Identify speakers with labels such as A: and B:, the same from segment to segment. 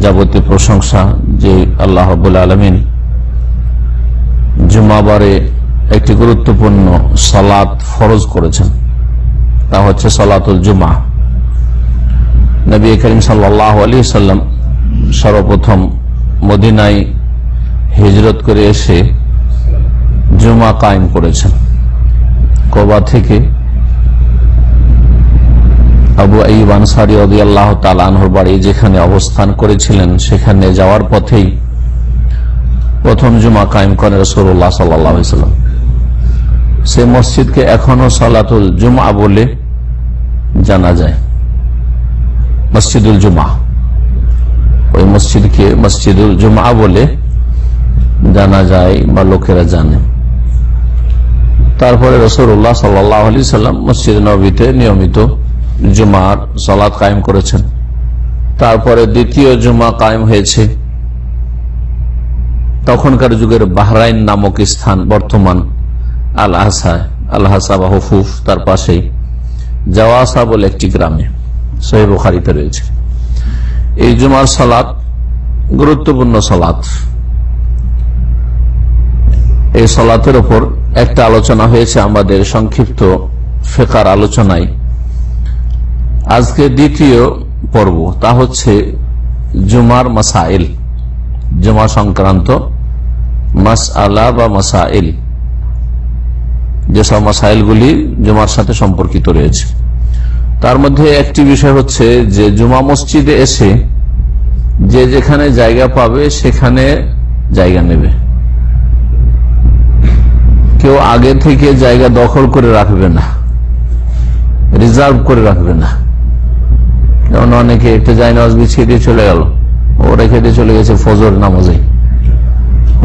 A: যাবতীয় প্রশংসা যে আল্লাহ রব্বুল আলমিন জুমাবারে একটি গুরুত্বপূর্ণ সালাত ফরজ করেছেন। তা হচ্ছে সালাতুল জুমা। নবী করিম সাল্লাহ আলী সাল্লাম সর্বপ্রথম মদিনায় হিজরত করে এসে জুমা কায়েম করেছেন। কবা থেকে আবু আনসারি অদি আল্লাহ তালানহর বাড়ি যেখানে অবস্থান করেছিলেন, সেখানে যাওয়ার পথেই প্রথম জুমা কায়েম করেন রসুল্লাহ সাল্লাম। সে মসজিদকে এখনও সালাতুল জুমা বলে জানা যায়। মসজিদুল জুমা ওই মসজিদকে মসজিদুল জুমা বলে জানা যায় বা লোকেরা জানে। তারপরে রসুল্লাহ সাল্লাহ আলি সাল্লাম মসজিদ নবীতে নিয়মিত জুমার সলাৎ কায়েম করেছেন। তারপরে দ্বিতীয় জুমা কায়েম হয়েছে। তখনকার যুগের বাহরাইন নামক স্থান বর্তমান আল আহসা আল হাসা বা তার পাশেই জওয়াসা বলে একটি গ্রামে সহি বুখারিতে রয়েছে। এই জুমার সালাত গুরুত্বপূর্ণ সালাত। এই সলাতের ওপর একটা আলোচনা হয়েছে। আমাদের সংক্ষিপ্ত ফেকার আলোচনায় আজকে দ্বিতীয় পর্ব, তা হচ্ছে জুমার মাসাইল, জুমা সংক্রান্ত মাস আলা বা মাসাইল। যেসব মাসাইলগুলি জুমার সাথে সম্পর্কিত রয়েছে। তার মধ্যে একটি বিষয় হচ্ছে যে জুমা মসজিদে এসে যে যেখানে জায়গা পাবে সেখানে জায়গা নেবে। কেউ আগে থেকে জায়গা দখল করে রাখবে না, রিজার্ভ করে রাখবে না। যেমন অনেকে একটা যায় নামাজ বিছিয়ে দিয়ে চলে গেল ও রেখে দিয়ে চলে গেছে ফজর নামাজে।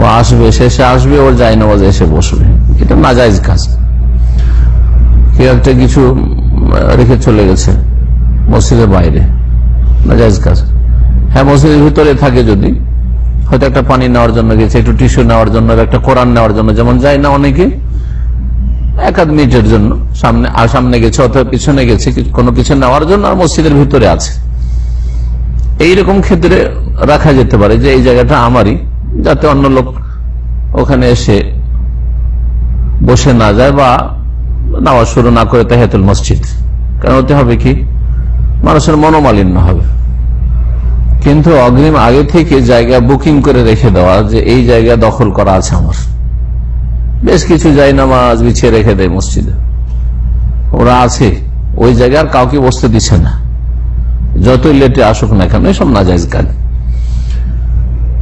A: ও আসবে, শেষে আসবে, ওর যায় নামাজে এসে বসবে। এটা না যায় কাজ। কেউ একটা কিছু রেখে চলে গেছে মসজিদের বাইরে। না যায় কাজ। হ্যাঁ মসজিদের ভিতরে থাকে যদি, হয়তো একটা পানি নেওয়ার জন্য গেছে, একটু টিস্যু নেওয়ার জন্য, একটা কোরআন নেওয়ার জন্য, যেমন যায় না অনেকে এক আধ মিনিটের জন্য। সামনে আর সামনে গেছে, অথবা পিছনে গেছে কোনো কিছু নেওয়ার জন্য আর মসজিদের ভিতরে আছে। এইরকম ক্ষেত্রে রাখা যেতে পারে যে এই জায়গাটা আমারই, যাতে অন্য লোক ওখানে এসে বসে না যায় বা নেওয়া শুরু না করে তাহেতুল মসজিদ। কারণ হতে হবে কি? মানুষের মনোমালিন্য হবে। কিন্তু অগ্রিম আগে থেকে জায়গা বুকিং করে রেখে দেওয়া যে এই জায়গা দখল করা আছে আমার। বেশ কিছু যাই নামাজ বিছিয়ে রেখে দেয় মসজিদে। ওরা আছে, ওই জায়গার কাউকে বসতে দিচ্ছে না। যতই লেটে আসুক না কেন, এসব যায় কাজ।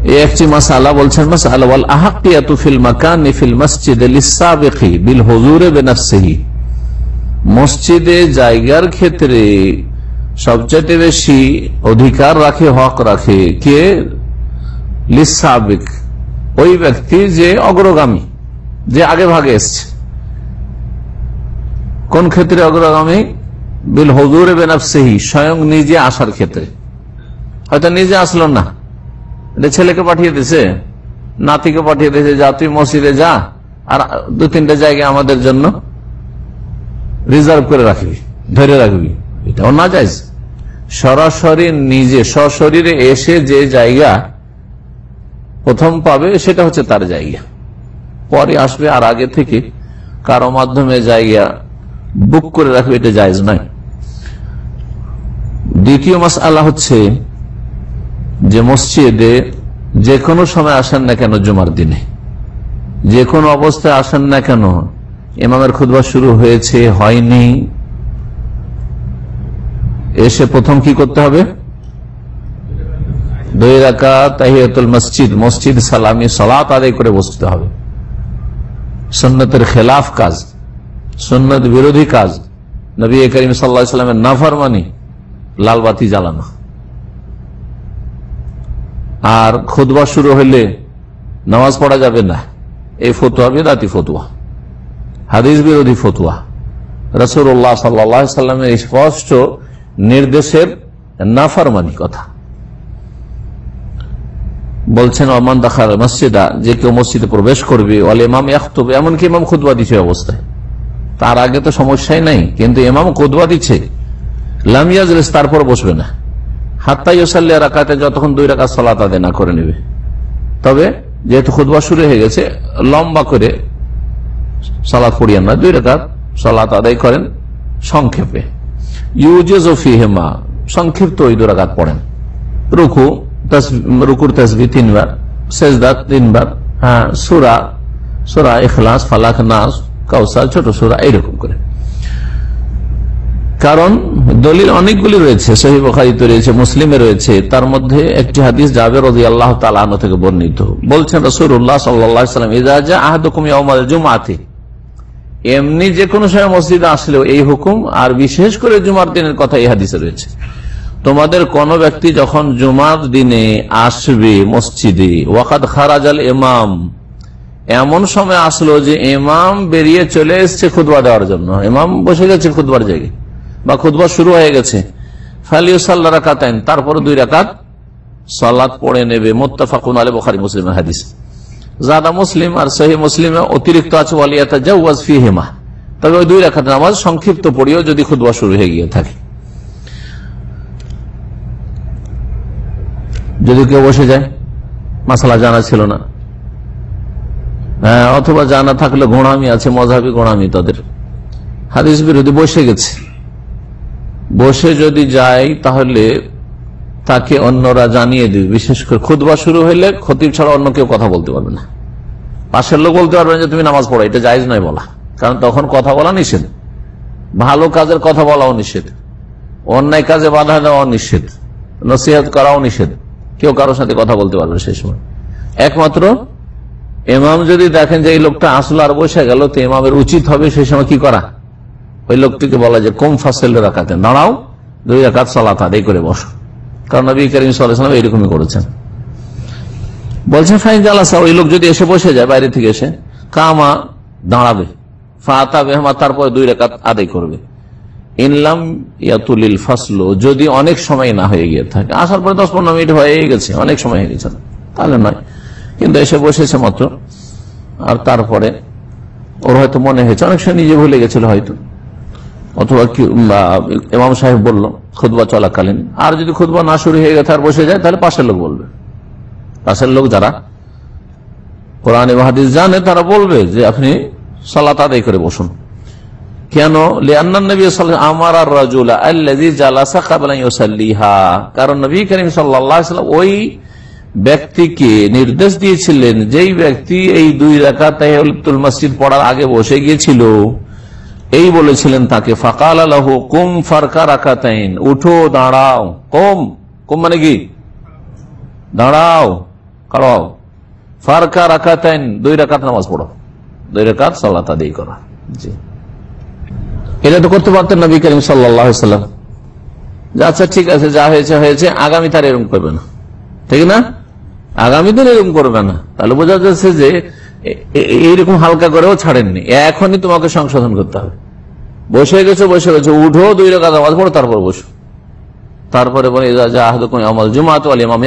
A: একটি বলছেন বল মসজিদে জায়গার ক্ষেত্রে সবচেয়ে বেশি অধিকার রাখে, হক রাখে কে? লিসাবিক ওই ব্যক্তি যে অগ্রগামী। যে আগে ভাগে এসছে। কোন ক্ষেত্রে অগ্রগামী? বিল হজুর বেনাফসেহি স্বয়ং নিজে আসার ক্ষেত্রে। হয়তো নিজে আসলো না। এটা ছেলেকে পাঠিয়ে দিছে, নাতিকে পাঠিয়ে দিয়েছে যা, তুই মসজিদে যা, আর দু তিনটা জায়গা আমাদের জন্য রিজার্ভ করে রাখবি, ধরে রাখবি। এটাও না যাইজ সরাসরি নিজে, সশরীরে এসে যে জায়গা প্রথম পাবে, সেটা হচ্ছে তার জায়গা। পরে আসবে আর আগে থেকে কারও মাধ্যমে জায়গা বুক করে রাখবে, এটা জায়জ নয়। দ্বিতীয় মাস আল্লাহ হচ্ছে যে মসজিদে যে কোনো সময় আসেন না কেন জুমার দিনে। যে কোনো অবস্থায় আসেন না কেন ইমামের খুদবা শুরু হয়েছে, হয়নি। এসে প্রথম কি করতে হবে? দুই রাকা তাহিয়াতুল মসজিদ মসজিদ সালামি, সালাত আদায় করে বসতে হবে। সন্ন্যতের খেলাফ কাজ সন্ন্যত বিরোধী কাজ, নবী করিম সাল্লা সাল্লামের নাফারমানি লালবাতি জ্বালানো। আর খুদবা শুরু হইলে নামাজ পড়া যাবে না। এই ফতুয়া বেদাতি ফতুয়া, হাদিস বিরোধী ফতুয়া। রসুল্লাহ সাল্লামের স্পষ্ট নির্দেশের নাফারমানি কথা। বলছেন, অমান দাখার মসজিদা, যে কেউ মসজিদে প্রবেশ করবে অল ইমাম একতবে এমনকি ইমাম খুদবা দিচ্ছে অবস্থায়। তার আগে তো সমস্যাই নাই, কিন্তু ইমাম খুদবা দিচ্ছে লামিয়াজ তারপর বসবে না। হাত্তাই ওসাল্লিয়া রাখাতে যতক্ষণ দুই রাখা সলাত আদে না করে নেবে। তবে, যেহেতু খুদবা শুরু হয়ে গেছে, লম্বা করে সালাদ পড়িয়েন না। দুই রেখাত সালাত আদায় করেন সংক্ষেপে। ইউজেজফিহেমা সংক্ষিপ্ত ওই দুরাকাত পড়েন। রুকু রুকুর তসবি তিনবার সেজদা তিনবার হ্যাঁ সুরা সুরা এখলাস ফালাক নাস কাউসার ছোট সুরা এইরকম করে কারণ দলিল অনেকগুলি রয়েছে সহি রয়েছে মুসলিমে রয়েছে তার মধ্যে একটি হাদিস যাবে রদি আল্লাহ থেকে বর্ণিত বলছেন এমনি যে কোনো সময় মসজিদে আসলেও এই হুকুম আর বিশেষ করে জুমার দিনের কথা এই হাদিসে রয়েছে তোমাদের কোন ব্যক্তি যখন জুমার দিনে আসবে মসজিদে ওয়াকাত খারাজাল ইমাম, এমন সময় আসলো যে ইমাম বেরিয়ে চলে এসছে খুদবা দেওয়ার জন্য। ইমাম বসে গেছে খুদবার জায়গায়, বা খুদবা শুরু হয়ে গেছে। ফালিউ সাল্লা রাকাতাইন, তারপরে দুই রাকাত সালাত পড়ে নেবে। মোত্তাফাকুন আলী বখারি মুসলিম হাদিস। জাদা মুসলিম আর সহি মুসলিমে অতিরিক্ত আছে ওয়ালিয়াতা জাওয়াজ ফি হেমা তবে ওই দুই রাখাত নামাজ সংক্ষিপ্ত পড়িও যদি খুদবা শুরু হয়ে গিয়ে থাকে। যদি কেউ বসে যায়, মাসালা জানা ছিল না। হ্যাঁ অথবা জানা থাকলে গোড়ামি আছে, মজাবি গোড়ামি তাদের। হাদিস বিরোধী বসে গেছে। বসে যদি যায়, তাহলে তাকে অন্যরা জানিয়ে দিবে। বিশেষ করে খুদবা শুরু হইলে খতিব ছাড়া অন্য কেউ কথা বলতে পারবে না। পাশের লোক বলতে পারবে যে, তুমি নামাজ পড়ো, এটা জায়জ নয় বলা। কারণ তখন কথা বলা নিষেধ। ভালো কাজের কথা বলাও নিষেধ। অন্যায় কাজে বাধা দেওয়া নিষেধ। নসিহত করাও নিষেধ। কেউ কারোর সাথে কথা বলতে পারবে সেই সময়। একমাত্র এমাম যদি দেখেন যে এই লোকটা আসলো আর বসে গেল, তো এমামের উচিত হবে সেই সময় কি করা? ওই লোকটিকে বলা যে কম ফাসেল রাখাতে দাঁড়াও, দুই রাকাত সালাত, আদায় করে বসো। কারণ নবী করিম সাল্লাম এইরকমই করেছেন। বলছেন ফাইন জালাসা, ওই লোক যদি এসে বসে যায়, বাইরে থেকে এসে, কামা দাঁড়াবে ফাতা বেহমা তারপরে দুই রেখাত আদায় করবে। ইনলাম ইয়াতুলিল ফাসলো, যদি অনেক সময় না হয়ে গিয়ে থাকে। আসার পরে দশ পনেরো মিনিট হয়ে গেছে, অনেক সময় হয়ে গেছে তাহলে নয়। কিন্তু এসে বসেছে মাত্র। আর তারপরে ওর হয়তো মনে হয়েছে, অনেক সময় নিজে ভুলে গেছিল হয়তো। অথবা ইমাম সাহেব বলল খুদবা চলাকালীন। আর যদি খুদবা না শুরু হয়ে গেছে আর বসে যায়, তাহলে পাশের লোক বলবে। পাশের লোক যারা কোরআন হাদিস জানে, তারা বলবে যে আপনি সালাত আদায় করে বসুন। কেন? আমার কারণ নবী করিম সাল্লাম ওই ব্যক্তিকে নির্দেশ দিয়েছিলেন, যেই ব্যক্তি এই দুই রাখা তাহুল মসজিদ পড়ার আগে বসে গিয়েছিল, এই বলেছিলেন তাকে, ফাকাল আলাহ কুম ফারকা রাখা তাইন উঠো, দাঁড়াও। কম? কম মানে কি? দাঁড়াও কাড়াও ফারকা রাখা তাইন দুই রাকাত নামাজ পড়ো। দুই রাকাত সাল্লাত আদায় করা। জি। এটা তো করতে পারতেন নবী করিম সাল্লাম। আচ্ছা ঠিক আছে, যা হয়েছে হয়েছে, আগামী তার এরকম করবে না। ঠিক না? আগামী দিন এরকম করবে না। তাহলে বোঝা যাচ্ছে যে এইরকম হালকা করেও ছাড়েননি। এখনই তোমাকে সংশোধন করতে হবে। বসে গেছে বসে গেছে, উঠো, দুই রেখা নামাজ পড়ো, তারপর বসো। তারপরে বলে আমল জুমাত ইমাম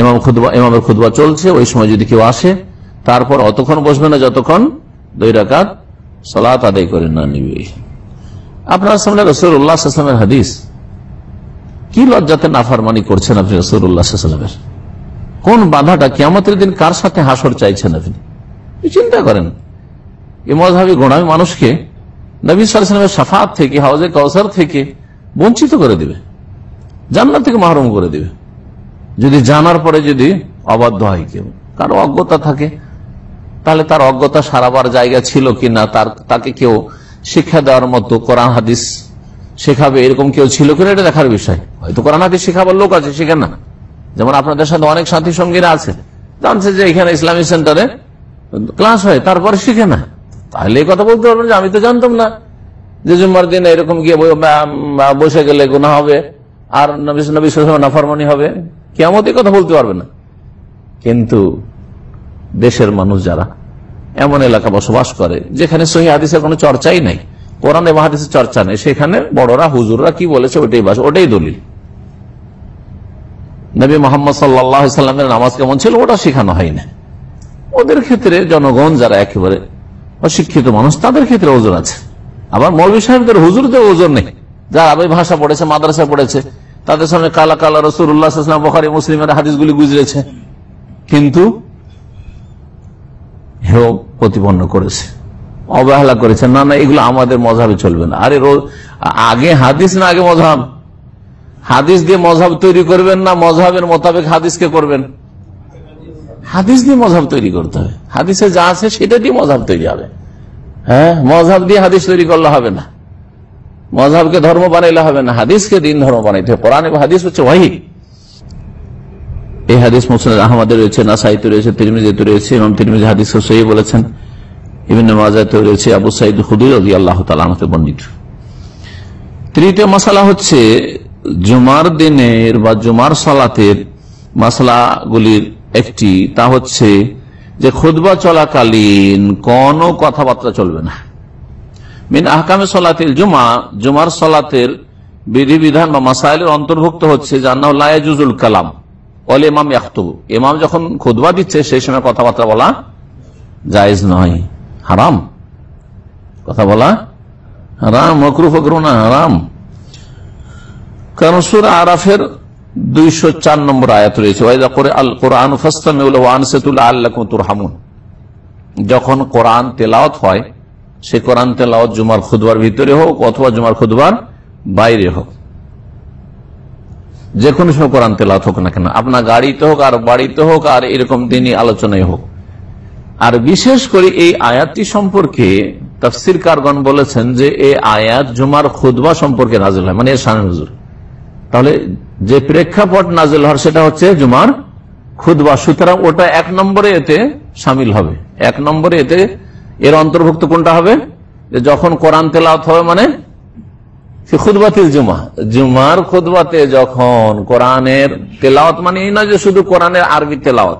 A: ইমাম খুদবা ইমামের খুদবা চলছে, ওই সময় যদি কেউ আসে তারপর অতক্ষণ বসবে না, যতক্ষণ দুই রাকাত সালাত আদায় করে না নিবে। আপনার সামনে রসুল্লাহামের হাদিস। কি লজ্জাতে নাফারমানি করছেন আপনি রসুল্লাহামের কোন বাধাটা কেমতের দিন কার সাথে হাসর চাইছেন আপনি? চিন্তা করেন? এ মজাবি গোড়ামি মানুষকে নবী সালামের সাফাত থেকে হাউজে কৌসার থেকে বঞ্চিত করে দিবে। জান্নাত থেকে মাহরুম করে দিবে। যদি জানার পরে যদি অবাধ্য হয় কেউ, কারও অজ্ঞতা থাকে তাহলে তার অজ্ঞতা সারাবার জায়গা ছিল কিনা, তার, তাকে কেউ শিক্ষা দেওয়ার মতো কোরআন, হাদিস শেখাবে এরকম কেউ ছিল কিনা, এটা দেখার বিষয়। হয়তো কোরআন, হাদিস শেখাবার লোক আছে শেখেন না। যেমন আপনাদের সাথে অনেক সাথী সঙ্গীরা আছে। জানছে যে এখানে ইসলামিক সেন্টারে ক্লাস হয়, তারপরে শিখে না। তাহলে এই কথা বলতে পারবেন যে আমি তো জানতাম না। যে জুম্মার দিনে এরকম গিয়ে বসে গেলে গুণা হবে, আর নাফরমানি হবে। কেমন কথা বলতে পারবে না। কিন্তু দেশের মানুষ যারা, এমন এলাকা বসবাস করে, যেখানে সহি হাদিসের কোনো চর্চাই নাই। কোরআন এবং হাদিসের চর্চা নেই। সেখানে বড়রা, হুজুররা কি বলেছে, ওটাই বাস, ওটাই দলিল। নবী মোহাম্মদ সাল্লামের নামাজ কেমন ছিল, ওটা শেখানো হয় না ওদের ক্ষেত্রে জনগণ যারা একেবারে অশিক্ষিত মানুষ, তাদের ক্ষেত্রে ওজন আছে। আবার মৌলী সাহেবদের, হুজুরদের ওজন নেই। যারা আবে ভাষা পড়েছে, মাদ্রাসা পড়েছে, তাদের সামনে কালা কালা রসুল্লাহ বখারি, মুসলিমের হাদিসগুলি গুজরেছে। কিন্তু হেও প্রতিপন্ন করেছে। অবহেলা করেছে। না না, এগুলো আমাদের মজাবে চলবে না। আরে আগে হাদিস না আগে মজাব? হাদিস দিয়ে মজাব তৈরি করবেন না মজাবের মোতাবেক হাদিসকে করবেন? হাদিস দিয়ে মজাব তৈরি করতে হবে। হাদিসে যা আছে সেটা দিয়ে মজাব তৈরি হবে। হ্যাঁ মজাব দিয়ে হাদিস তৈরি করলে হবে না। মজাবকে ধর্ম বানাইলে হবে না। হাদিসকে দিন ধর্ম বানাইতে হবে। কোরআন হাদিস হচ্ছে ওয়াহি। এই হাদিস মুসলিম আহমদের রয়েছে, নাসাইতে রয়েছে, তিরমিজিতে রয়েছে এবং তিরমিজি হাদিস সহি বলেছেন। বিভিন্ন মাজাতে রয়েছে, আবু সাইদ হুদুর আলী আল্লাহ তালামতে বন্দিত তৃতীয় মশালা হচ্ছে জুমার দিনের বা জুমার সালাতের মশলাগুলির একটি, তা হচ্ছে যে খুদবা চলাকালীন কোনো কথাবার্তা চলবে না। মিন আহকামে সলাতের জুমা, জুমার সলাতের বিধিবিধান বা মাসাইলের অন্তর্ভুক্ত হচ্ছে লায়াজুজুল কালাম। অল ইয়াখতুবু। ইমাম যখন খুদবা দিচ্ছে, সেই সময় কথাবার্তা বলা জায়েজ নয়। হারাম। কথা বলা হারাম, মকরু ফকরু না, হারাম। কারণ সুর আরাফের দুইশো চার নম্বর আয়াত রয়েছে যখন কোরআন তেলাওত হয়, সে কোরআন তেলাওত জুমার খুদবার ভিতরে হোক অথবা জুমার খুদবার বাইরে হোক। যে কোনো সময় কোরআন তেলাওত হোক না কেন আপনার গাড়িতে হোক, আর বাড়িতে হোক, আর এরকম দিনই আলোচনায় হোক। আর বিশেষ করে এই আয়াতটি সম্পর্কে তফসির কারগণ বলেছেন যে এই আয়াত জুমার খুদবা সম্পর্কে নাজিল হয় মানে শান হুজুর। তাহলে যে প্রেক্ষাপট নাজিল হওয়ার সেটা হচ্ছে জুমার খুদবা সুতরাং ওটা এক নম্বরে এতে সামিল হবে। এক নম্বরে এতে এর অন্তর্ভুক্ত কোনটা হবে? যখন কোরআন তেলাওত হবে মানে খুদবাতিল জুমা। জুমার খুদবাতে যখন কোরআনের তেলাওত মানে এই নয় যে শুধু কোরআনের আরবি তেলাওত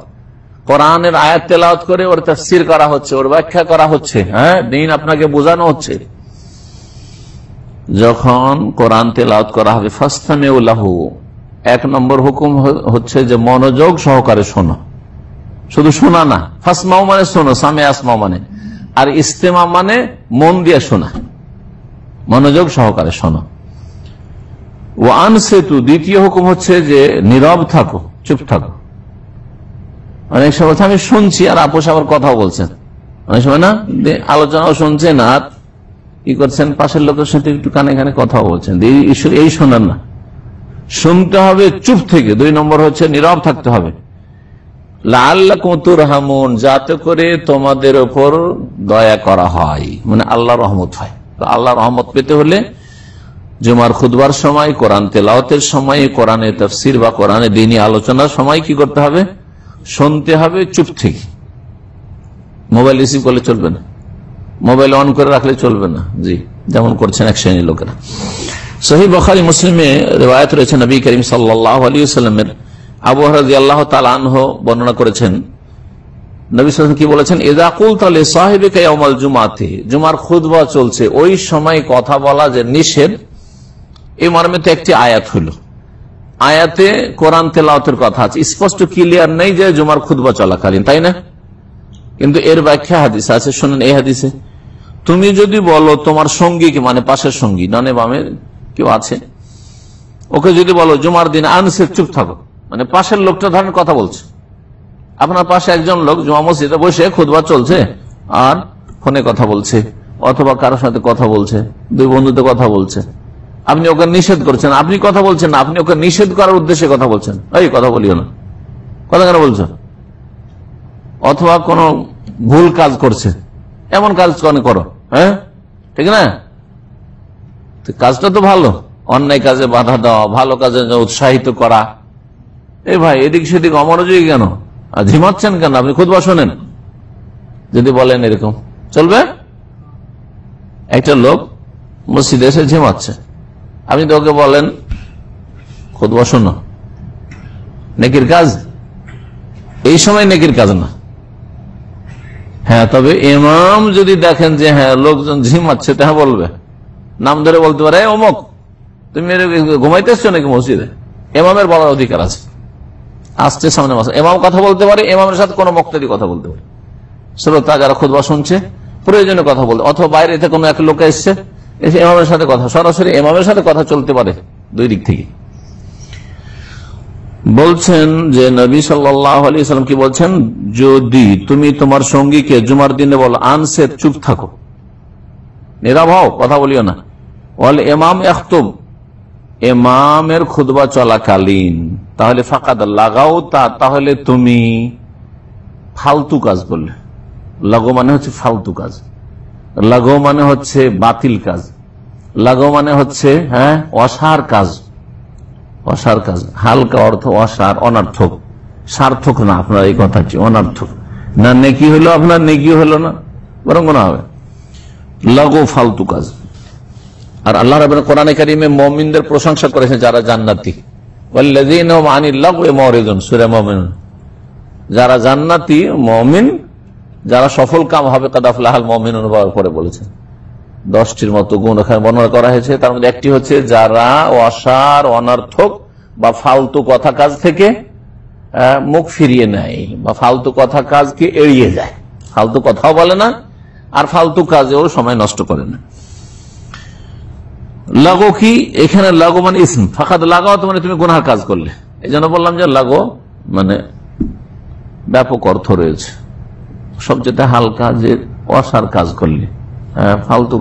A: কোরআনের আয়াত তেলাওত করে ওর করা হচ্ছে, ওর ব্যাখ্যা করা হচ্ছে হ্যাঁ? দিন আপনাকে বোঝানো হচ্ছে। যখন কোরআন তেলাওত করা হবে ফাস্তামে উল্লাহু এক নম্বর হুকুম হচ্ছে যে মনোযোগ সহকারে শোনো। শুধু শোনা না ফাসমাও মানে শোনো, সামে আসমাও মানে। আর ইস্তেমা মানে মন দিয়ে শোনা। মনোযোগ সহকারে শোনো। ও আন সেতু দ্বিতীয় হুকুম হচ্ছে যে নীরব থাকো, চুপ থাকো। অনেক সময় আমি শুনছি আর আপোষ আবার কথা বলছেন। অনেক সময় না আলোচনাও শুনছেন আর কি করছেন, পাশের লোকের সাথে একটু কানে কানে কথা বলছেন। এই শোনার না। শুনতে হবে, চুপ থেকে। দুই নম্বর হচ্ছে নীরব থাকতে হবে। লাল্লা কুতুর হামুন যাতে করে তোমাদের ওপর দয়া করা হয়। মানে আল্লাহ রহমত হয়। আল্লাহ রহমত পেতে হলে জুমার খুদবার সময়, কোরআন তেলাওতের সময়, কোরআনে তফসির বা কোরআনে দিনী আলোচনার সময় কি করতে হবে? শুনতে হবে, চুপ থেকে। মোবাইল রিসিভ করলে চলবে না। মোবাইল অন করে রাখলে চলবে না। জি, যেমন করছেন এক শ্রেণির লোকেরা। সহি বখারি মুসলিমে রেওয়ায়ত রয়েছে নবী করিম সাল্লাহ আলী সাল্লামের আবু হরাজি আল্লাহ তালাহ বর্ণনা করেছেন কি বলেছেন? কায়ামাল জুমাতে জুমার খুদবা চলছে। ওই সময় কথা বলা যে নিষেধ। মর্মে তো একটি আয়াত আয়াতে কোরআন তেলাওতের কথা আছে। স্পষ্ট ক্লিয়ার নেই যে জুমার খুদবা চলাকালীন, তাই না? কিন্তু এর ব্যাখ্যা হাদিস আছে। শোনেন এই হাদিসে। তুমি যদি বলো তোমার সঙ্গীকে মানে পাশের সঙ্গী ডানে বামে কেউ আছে। ওকে যদি বলো, জুমার দিন আনসে চুপ থাকো মানে পাশের লোকটা ধরেন কথা বলছে। আপনার পাশে একজন লোক জমা মসজিদে বসে খুদবা চলছে আর ফোনে কথা বলছে, অথবা কারোর সাথে কথা বলছে, দুই বন্ধুতে কথা বলছে। আপনি ওকে নিষেধ করছেন, আপনি কথা বলছেন আপনি ওকে নিষেধ করার উদ্দেশ্যে কথা বলছেন। এই কথা বলিও না। কথা কেন বলছো? অথবা কোনো ভুল কাজ করছে। এমন কাজ করো হ্যাঁ? ঠিক না? কাজটা তো ভালো। অন্যায় কাজে বাধা দেওয়া, ভালো কাজে উৎসাহিত করা। এ ভাই, এদিক সেদিক অমনোযোগী কেন? ঝিমাচ্ছেন কেন? আপনি খুদ শোনেন। যদি বলেন এরকম। চলবে? একটা লোক মসজিদে এসে ঝিমাচ্ছে আপনি তো ওকে বলেন খুদ শোনো। নেকির কাজ? এই সময় নেকির কাজ না। হ্যাঁ তবে ইমাম যদি দেখেন যে হ্যাঁ লোকজন ঝিমাচ্ছে তাহা বলবে। নাম ধরে বলতে পারে "এই অমুক, তুমি ঘুমাইতেছ নাকি মসজিদে? এমামের বলার অধিকার আছে। আসছে সামনে মাসে। এমাম কথা বলতে পারে, এমামের সাথে কোনো বক্তাদি কথা বলতে পারে। শ্রোতা যারা খুদবা শুনছে, প্রয়োজনে কথা বলতে অথবা বাইরে থেকে কোনো এক লোক এসছে, এসে এমামের সাথে কথা সরাসরি এমামের সাথে কথা চলতে পারে দুই দিক থেকে। বলছেন যে নবী সাল্লাম কি বলছেন? যদি তুমি তোমার সঙ্গীকে জুমার দিনে বলো আনসে চুপ থাকো। নীরব হও, কথা বলিও না। বল এমাম এমামের খুদবা চলাকালীন, তাহলে ফাঁকাদ লাগাও তা, তাহলে তুমি ফালতু কাজ করলে লাগো মানে হচ্ছে ফালতু কাজ। লাগো মানে হচ্ছে বাতিল কাজ। লাগো মানে হচ্ছে হ্যাঁ অসার কাজ। অসার কাজ। হালকা অর্থ অসার, অনার্থক। সার্থক না, আপনার এই কথাটি অনার্থক। না, নেকি হলো, আপনার নেকি হলো না, বরং না হবে। লগো ফালতু কাজ। আর আল্লাহ রবেন কোরআনে কারিমে মমিনদের প্রশংসা করেছেন, যারা জান্নাতি। যারা জান্নাতি, মমিন, যারা সফল কাম হবে, কাদাফলাহাল মমিন করে বলেছেন। দশটির মতো গুণ ওখানে বর্ণনা করা হয়েছে। তার মধ্যে একটি হচ্ছে, যারা অসার, অনর্থক বা ফালতু কথা কাজ থেকে মুখ ফিরিয়ে নেয় বা ফালতু কথা কাজকে এড়িয়ে যায়। ফালতু কথাও বলে না, আর ফালতু কাজেও সময় নষ্ট করে না। লাগো কি? এখানে লাগো মানে ইসম। ফাঁকাত লাগাও তো মানে তুমি গুনার কাজ করলে। এই জন্য বললাম যে লাগো মানে ব্যাপক অর্থ রয়েছে। সবচেয়ে হালকা যে অসার কাজ করলে। ফালতু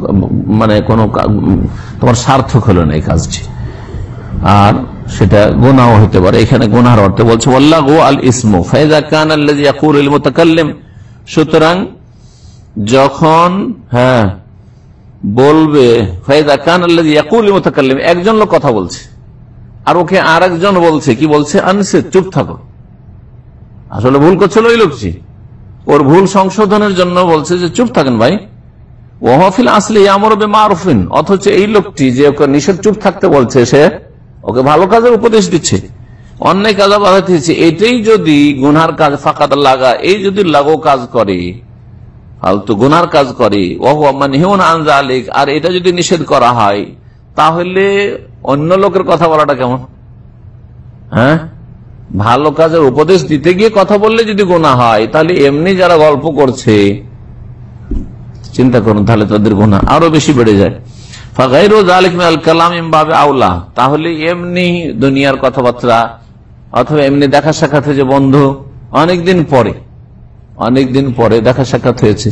A: মানে কোনো তোমার সার্থক হলো না এই কাজটি। আর সেটা গোনাও হতে পারে। এখানে গোনার অর্থে বলছে গো আল ইসমু ফাইজা কান আল্লাহ সুতরাং যখন হ্যাঁ বলবে, ফাইদা কান আল্লাহ একজন লোক কথা বলছে। আর ওকে আর একজন বলছে, কি বলছে? আনসে, চুপ থাকো। আসলে ভুল করছিল ওই লোকটি। ওর ভুল সংশোধনের জন্য বলছে যে, চুপ থাকেন ভাই। ওহফিল আসলে আমর মারুফিন অথচ এই লোকটি যে ওকে নিষেধ চুপ থাকতে বলছে, সে ওকে ভালো কাজের উপদেশ দিচ্ছে। অন্যায় কাজ বাধা দিচ্ছে। এটাই যদি গুনহার কাজ ফাঁকাত লাগা, এই যদি লাগো কাজ করে ফালতু গুনার কাজ করে আলিক আর এটা যদি নিষেধ করা হয়, তাহলে অন্য লোকের কথা বলাটা কেমন? হ্যাঁ? ভালো কাজের উপদেশ দিতে গিয়ে কথা বললে যদি গোনা হয়, তাহলে এমনি যারা গল্প করছে, চিন্তা করুন, তাহলে তাদের গোনা আরও বেশি বেড়ে যায়। আউলা তাহলে এমনি দুনিয়ার কথাবার্তা, অথবা এমনি দেখা সাক্ষাৎ যে বন্ধু, অনেকদিন পরে অনেকদিন পরে দেখা সাক্ষাৎ হয়েছে।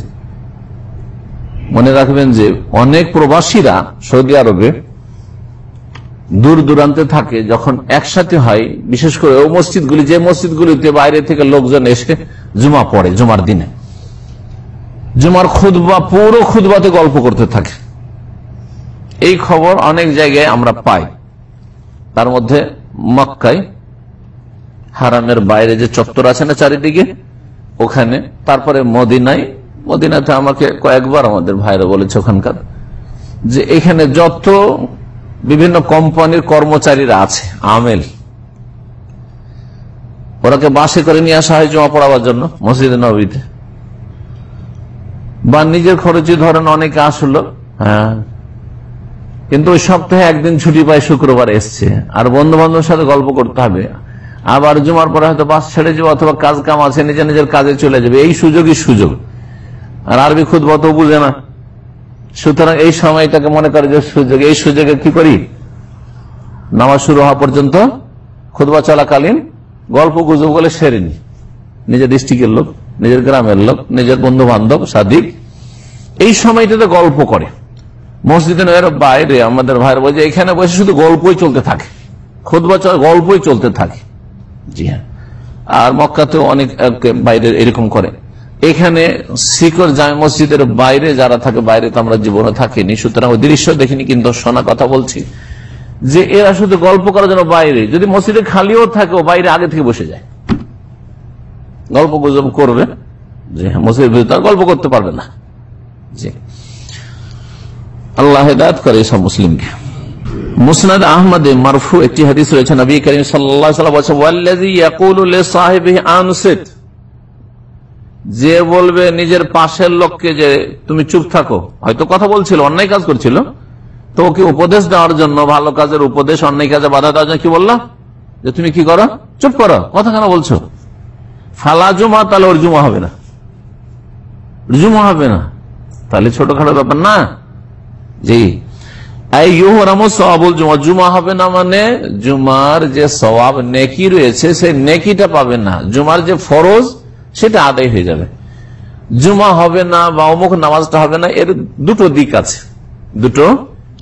A: মনে রাখবেন যে অনেক প্রবাসীরা সৌদি আরবে দূর দূরান্তে থাকে, যখন একসাথে হয়, বিশেষ করে ও মসজিদগুলি, যে মসজিদগুলিতে বাইরে থেকে লোকজন এসে জুমা পড়ে, জুমার দিনে। জুমার খুদবা পুরো খুদবাতে গল্প করতে থাকে। এই খবর অনেক জায়গায় আমরা পাই। তার মধ্যে মক্কায় হারামের বাইরে যে চত্বর আছে না চারিদিকে ওখানে, তারপরে মদিনায়। মদিনাতে আমাকে কয়েকবার আমাদের ভাইরা বলেছে ওখানকার, যে এখানে যত বিভিন্ন কোম্পানির কর্মচারীরা আছে, আমেল, ওরাকে বাসে করে নিয়ে আসা হয় জমা পড়াবার জন্য মসজিদ নবীতে। বা নিজের খরচে ধরেন অনেকে আসলো হ্যাঁ কিন্তু ওই সপ্তাহে একদিন ছুটি পায় শুক্রবার এসছে, আর বন্ধু বান্ধবের সাথে গল্প করতে হবে। আবার জুমার পরে হয়তো বাস ছেড়ে যাবে অথবা কাজ কাম আছে, নিজের নিজের কাজে চলে যাবে। এই সুযোগই সুযোগ। আর আরবি খুদ বত বুঝে না। সুতরাং এই সময়টাকে মনে করে যে সুযোগ, এই সুযোগে কি করি? নামাজ শুরু হওয়া পর্যন্ত খুদবা চলাকালীন গল্প গুজব বলে সেরে নি। নিজের ডিস্ট্রিক্টের লোক, নিজের গ্রামের লোক, নিজের বন্ধু বান্ধব সাদিক। এই সময়টাতে গল্প করে। মসজিদে বাইরে আমাদের ভাইয়ের বলছে, এখানে বসে শুধু গল্পই চলতে থাকে। খুদবা গল্পই চলতে থাকে। জি হ্যাঁ। আর মক্কাতেও অনেক বাইরে এরকম করে। এখানে শিকর জামে মসজিদের বাইরে যারা থাকে বাইরে তো আমরা জীবনে থাকিনি। সুতরাং ওই দৃশ্য দেখিনি কিন্তু শোনা কথা বলছি যে এরা শুধু গল্প করার জন্য বাইরে। যদি মসজিদে খালিও থাকে ও বাইরে আগে থেকে বসে যায়। গল্প গুজব করবে। যে হ্যাঁ, মসজিদের ভিতরে গল্প করতে পারবে না। জি। আল্লাহ হেদায়ত করে সব মুসলিমকে। মুসনাদ আহমদে মারফু একটি হাদিস রয়েছে, নবী করিম আনসিত। যে বলবে নিজের পাশের লোককে যে তুমি চুপ থাকো, হয়তো কথা বলছিল, অন্যায় কাজ করছিল, তো ওকে উপদেশ দেওয়ার জন্য, ভালো কাজের উপদেশ, অন্যায় কাজে বাধা দেওয়ার জন্য কি বললাম যে তুমি কি করো? চুপ করো, কথা কেন বলছো? ফালা জুমা, তাহলে ওর জুমা হবে না। জুমা হবে না। তাহলে ছোটখাটো ব্যাপার না। জি। জুমা হবে না মানে জুমার যে সওয়াব নেকি রয়েছে, সেই নেকিটা পাবে না। জুমার যে ফরজ, সেটা আদায় হয়ে যাবে। জুমা হবে না বা অমুক নামাজটা হবে না, এর দুটো দিক আছে। দুটো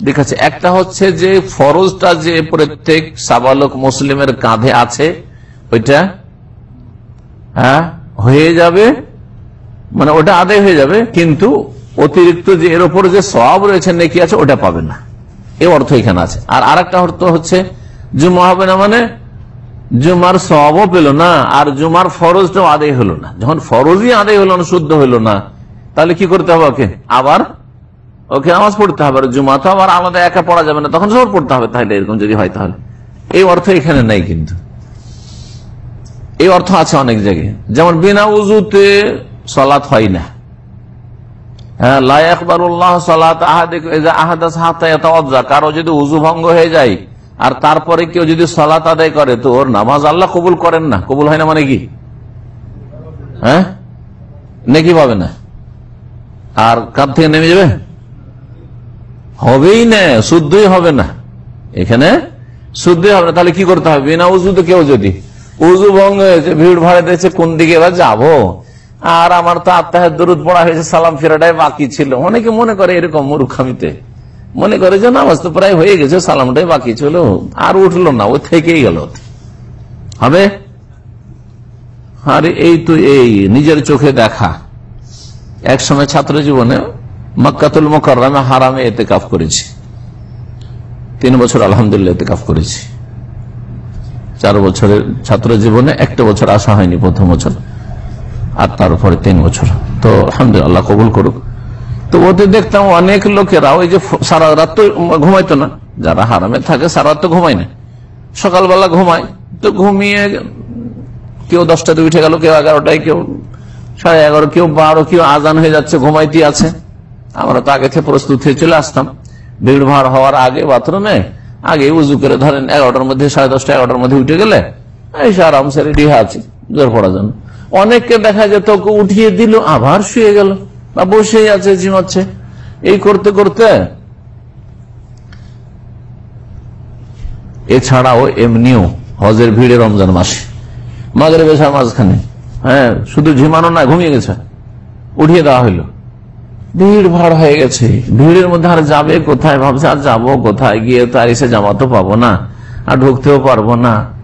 A: দিক আছে। একটা হচ্ছে যে ফরজটা যে প্রত্যেক সাবালক মুসলিমের কাঁধে আছে, ওইটা হ্যাঁ হয়ে যাবে মানে ওটা আদায় হয়ে যাবে, কিন্তু অতিরিক্ত যে এর উপর যে সব রয়েছে, নেকি আছে, ওটা পাবে না। এই অর্থ এখানে আছে। আর আরেকটা অর্থ হচ্ছে জুমা হবে না মানে জুমার সবও পেল না, আর জুমার ফরজটাও আদায় হলো না। যখন ফরজই আদায় হলো না, শুদ্ধ হলো না, তাহলে কি করতে হবে ওকে? আবার ওকে নামাজ পড়তে হবে, আর জুমা তো আবার আলাদা একা পড়া যাবে না, তখন জোর পড়তে হবে তাহলে, এরকম যদি হয় তাহলে। এই অর্থ এখানে নাই কিন্তু। এই অর্থ আছে অনেক জায়গায়। যেমন বিনা উজুতে সলাৎ হয় না। কারও যদি উজু ভঙ্গ হয়ে যায়, আর তারপরে কেউ যদি সলাত আদায় করে, তো ওর নামাজ আল্লাহ কবুল করেন না। কবুল হয় না মানে কি? হ্যাঁ? নাকি পাবে না। আর কাঁধ থেকে নেমে যাবে? হবেই না, শুদ্ধই হবে না। এখানে শুদ্ধই হবে না, তাহলে কি করতে হবে? বিনা উজু তো কেউ যদি উজু ভঙ্গ হয়েছে ভিড় ভাড়ে দিয়েছে, কোন দিকে এবার যাব? আর আমার তো আত্মাহের দরুদ পড়া হয়েছে, সালাম ফেরাটাই বাকি ছিল। অনেকে মনে করে এরকম মূর্খামিতে। মনে করে যে নামাজ তো প্রায় হয়ে গেছে, সালামটাই বাকি ছিল। আর উঠল না ও থেকেই গেল। হবে? আর এই তো এই, নিজের চোখে দেখা। এক সময় ছাত্র জীবনে মক্কাতুল মোকাররামে হারামে এতে কাফ করেছি। তিন বছর আলহামদুলিল্লাহ এতে কাফ করেছি। চার বছরের ছাত্র জীবনে একটা বছর আসা হয়নি প্রথম বছর। আর তার উপরে তিন বছর। তো আলহামদুলিল্লাহ কবুল করুক। তো ওদের দেখতাম অনেক লোকেরা ওই যে সারা রাত তো ঘুমাইতো না। যারা হারামে থাকে, সারা রাত তো ঘুমায় না। সকালবেলা ঘুমায়, তো ঘুমিয়ে কেউ দশটাতে উঠে গেল, কেউ এগারোটায়, কেউ সাড়ে এগারো, কেউ বারো, কেউ আজান হয়ে যাচ্ছে ঘুমাইতে আছে। আমরা তো আগে থেকে প্রস্তুত হয়ে চলে আসতাম। ভিড় ভাড় হওয়ার আগে বাথরুমে, আগে উজু করে ধরেন এগারোটার মধ্যে, সাড়ে দশটা এগারোটার মধ্যে উঠে গেলে, এই আরাম সে রেডি আছে, জোর পড়ার জন্য। অনেককে দেখা যেত, উঠিয়ে দিল, আবার শুয়ে গেল বা বসেই আছে, ঝিমাচ্ছে। এই করতে করতে এছাড়াও এমনিও হজের ভিড়ে রমজান মাসে। মাগরে বেশার মাঝখানে। হ্যাঁ শুধু ঝিমানো না, ঘুমিয়ে গেছে। উঠিয়ে দেওয়া হইল। ভিড় ভাড় হয়ে গেছে। ভিড়ের মধ্যে আর যাবে কোথায়? ভাবছে, আর যাব কোথায়? গিয়ে তো আর এসে জামা তো পাবো না, আর ঢুকতেও পারব না।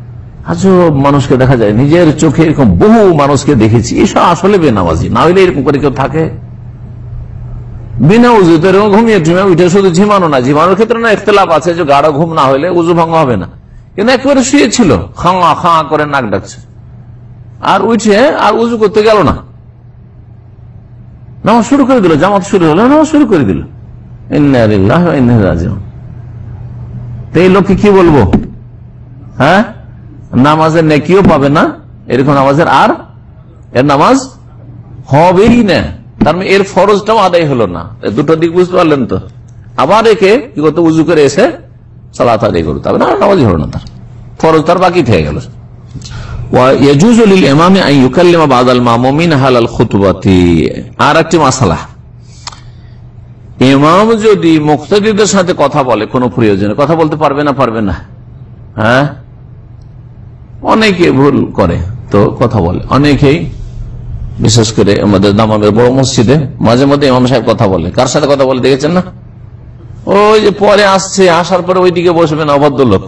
A: আজব মানুষকে দেখা যায়। নিজের চোখে এরকম বহু মানুষকে দেখেছি। এসব আসলে বেনামাজি। না হইলে এরকম করে কেউ থাকে? বিনা এরকম ঘুমিয়ে ঝিমে উঠে শুধু ঝিমানো না। ঝিমানোর ক্ষেত্রে না ইখতলাফ আছে যে গাঢ় ঘুম না হলে উজু ভঙ্গ হবে না। কিন্তু একেবারে শুয়েছিল খাঁ খাঁ করে নাক ডাকছে। আর উঠে আর উজু করতে গেল না। নামাজ শুরু করে দিল। জামাত শুরু হলো নামাজ শুরু করে দিল। এই লোককে কি বলব? হ্যাঁ? নামাজের নেকিও পাবে না, এরকম নামাজের আর এর নামাজ হবেই না। তার মানে এর ফরজটাও আদায় হলো না। দুটো দিক বুঝতে পারলেন তো? আবার একে কি করতে উজু করে এসে সালাত আদায় করতে হবে। না, নামাজই হলো না তার। ফরজ তার বাকি থেকে গেল। আর একটি যদি সাথে কথা বলে, কোনো প্রয়োজনে, কথা বলতে পারবে না পারবে না। হ্যাঁ? অনেকে ভুল করে তো কথা বলে। অনেকেই, বিশেষ করে আমাদের দামামের বড় মসজিদে মাঝে মধ্যে ইমাম সাহেব কথা বলে। কার সাথে কথা বলে দেখেছেন না? ওই যে পরে আসছে, আসার পরে ওইদিকে বসবেন অভদ্র লোক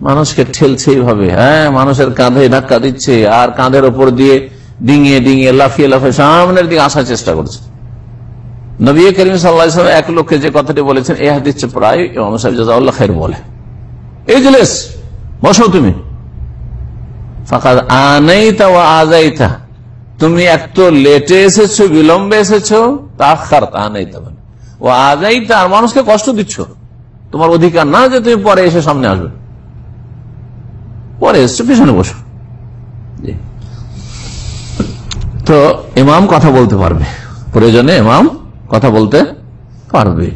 A: মানুষকে ঠেলছে এইভাবে। হ্যাঁ মানুষের কাঁধে ধাক্কা দিচ্ছে, আর কাঁধের ওপর দিয়ে ডিঙিয়ে ডিঙিয়ে লাফিয়ে লাফিয়ে সামনের দিকে আসার চেষ্টা করছে। নবী করিম সাল্লাহ এক লোককে যে কথাটি বলেছেন এ হাদিচ্ছে প্রায় ইমাম সাহেব জাজাউল্লাহ খের বলে। এই জুলেস বসো তুমি। ফাঁকা আনাইতা ও তুমি এক তো লেটে বিলম্বে তা আজাইতা আর মানুষকে কষ্ট দিচ্ছ। তোমার অধিকার না যে তুমি পরে এসে সামনে আসবে। পরে এসছো, পিছনে বসো। তো ইমাম কথা বলতে পারবে। প্রয়োজনে ইমাম কথা বলতে পারবে।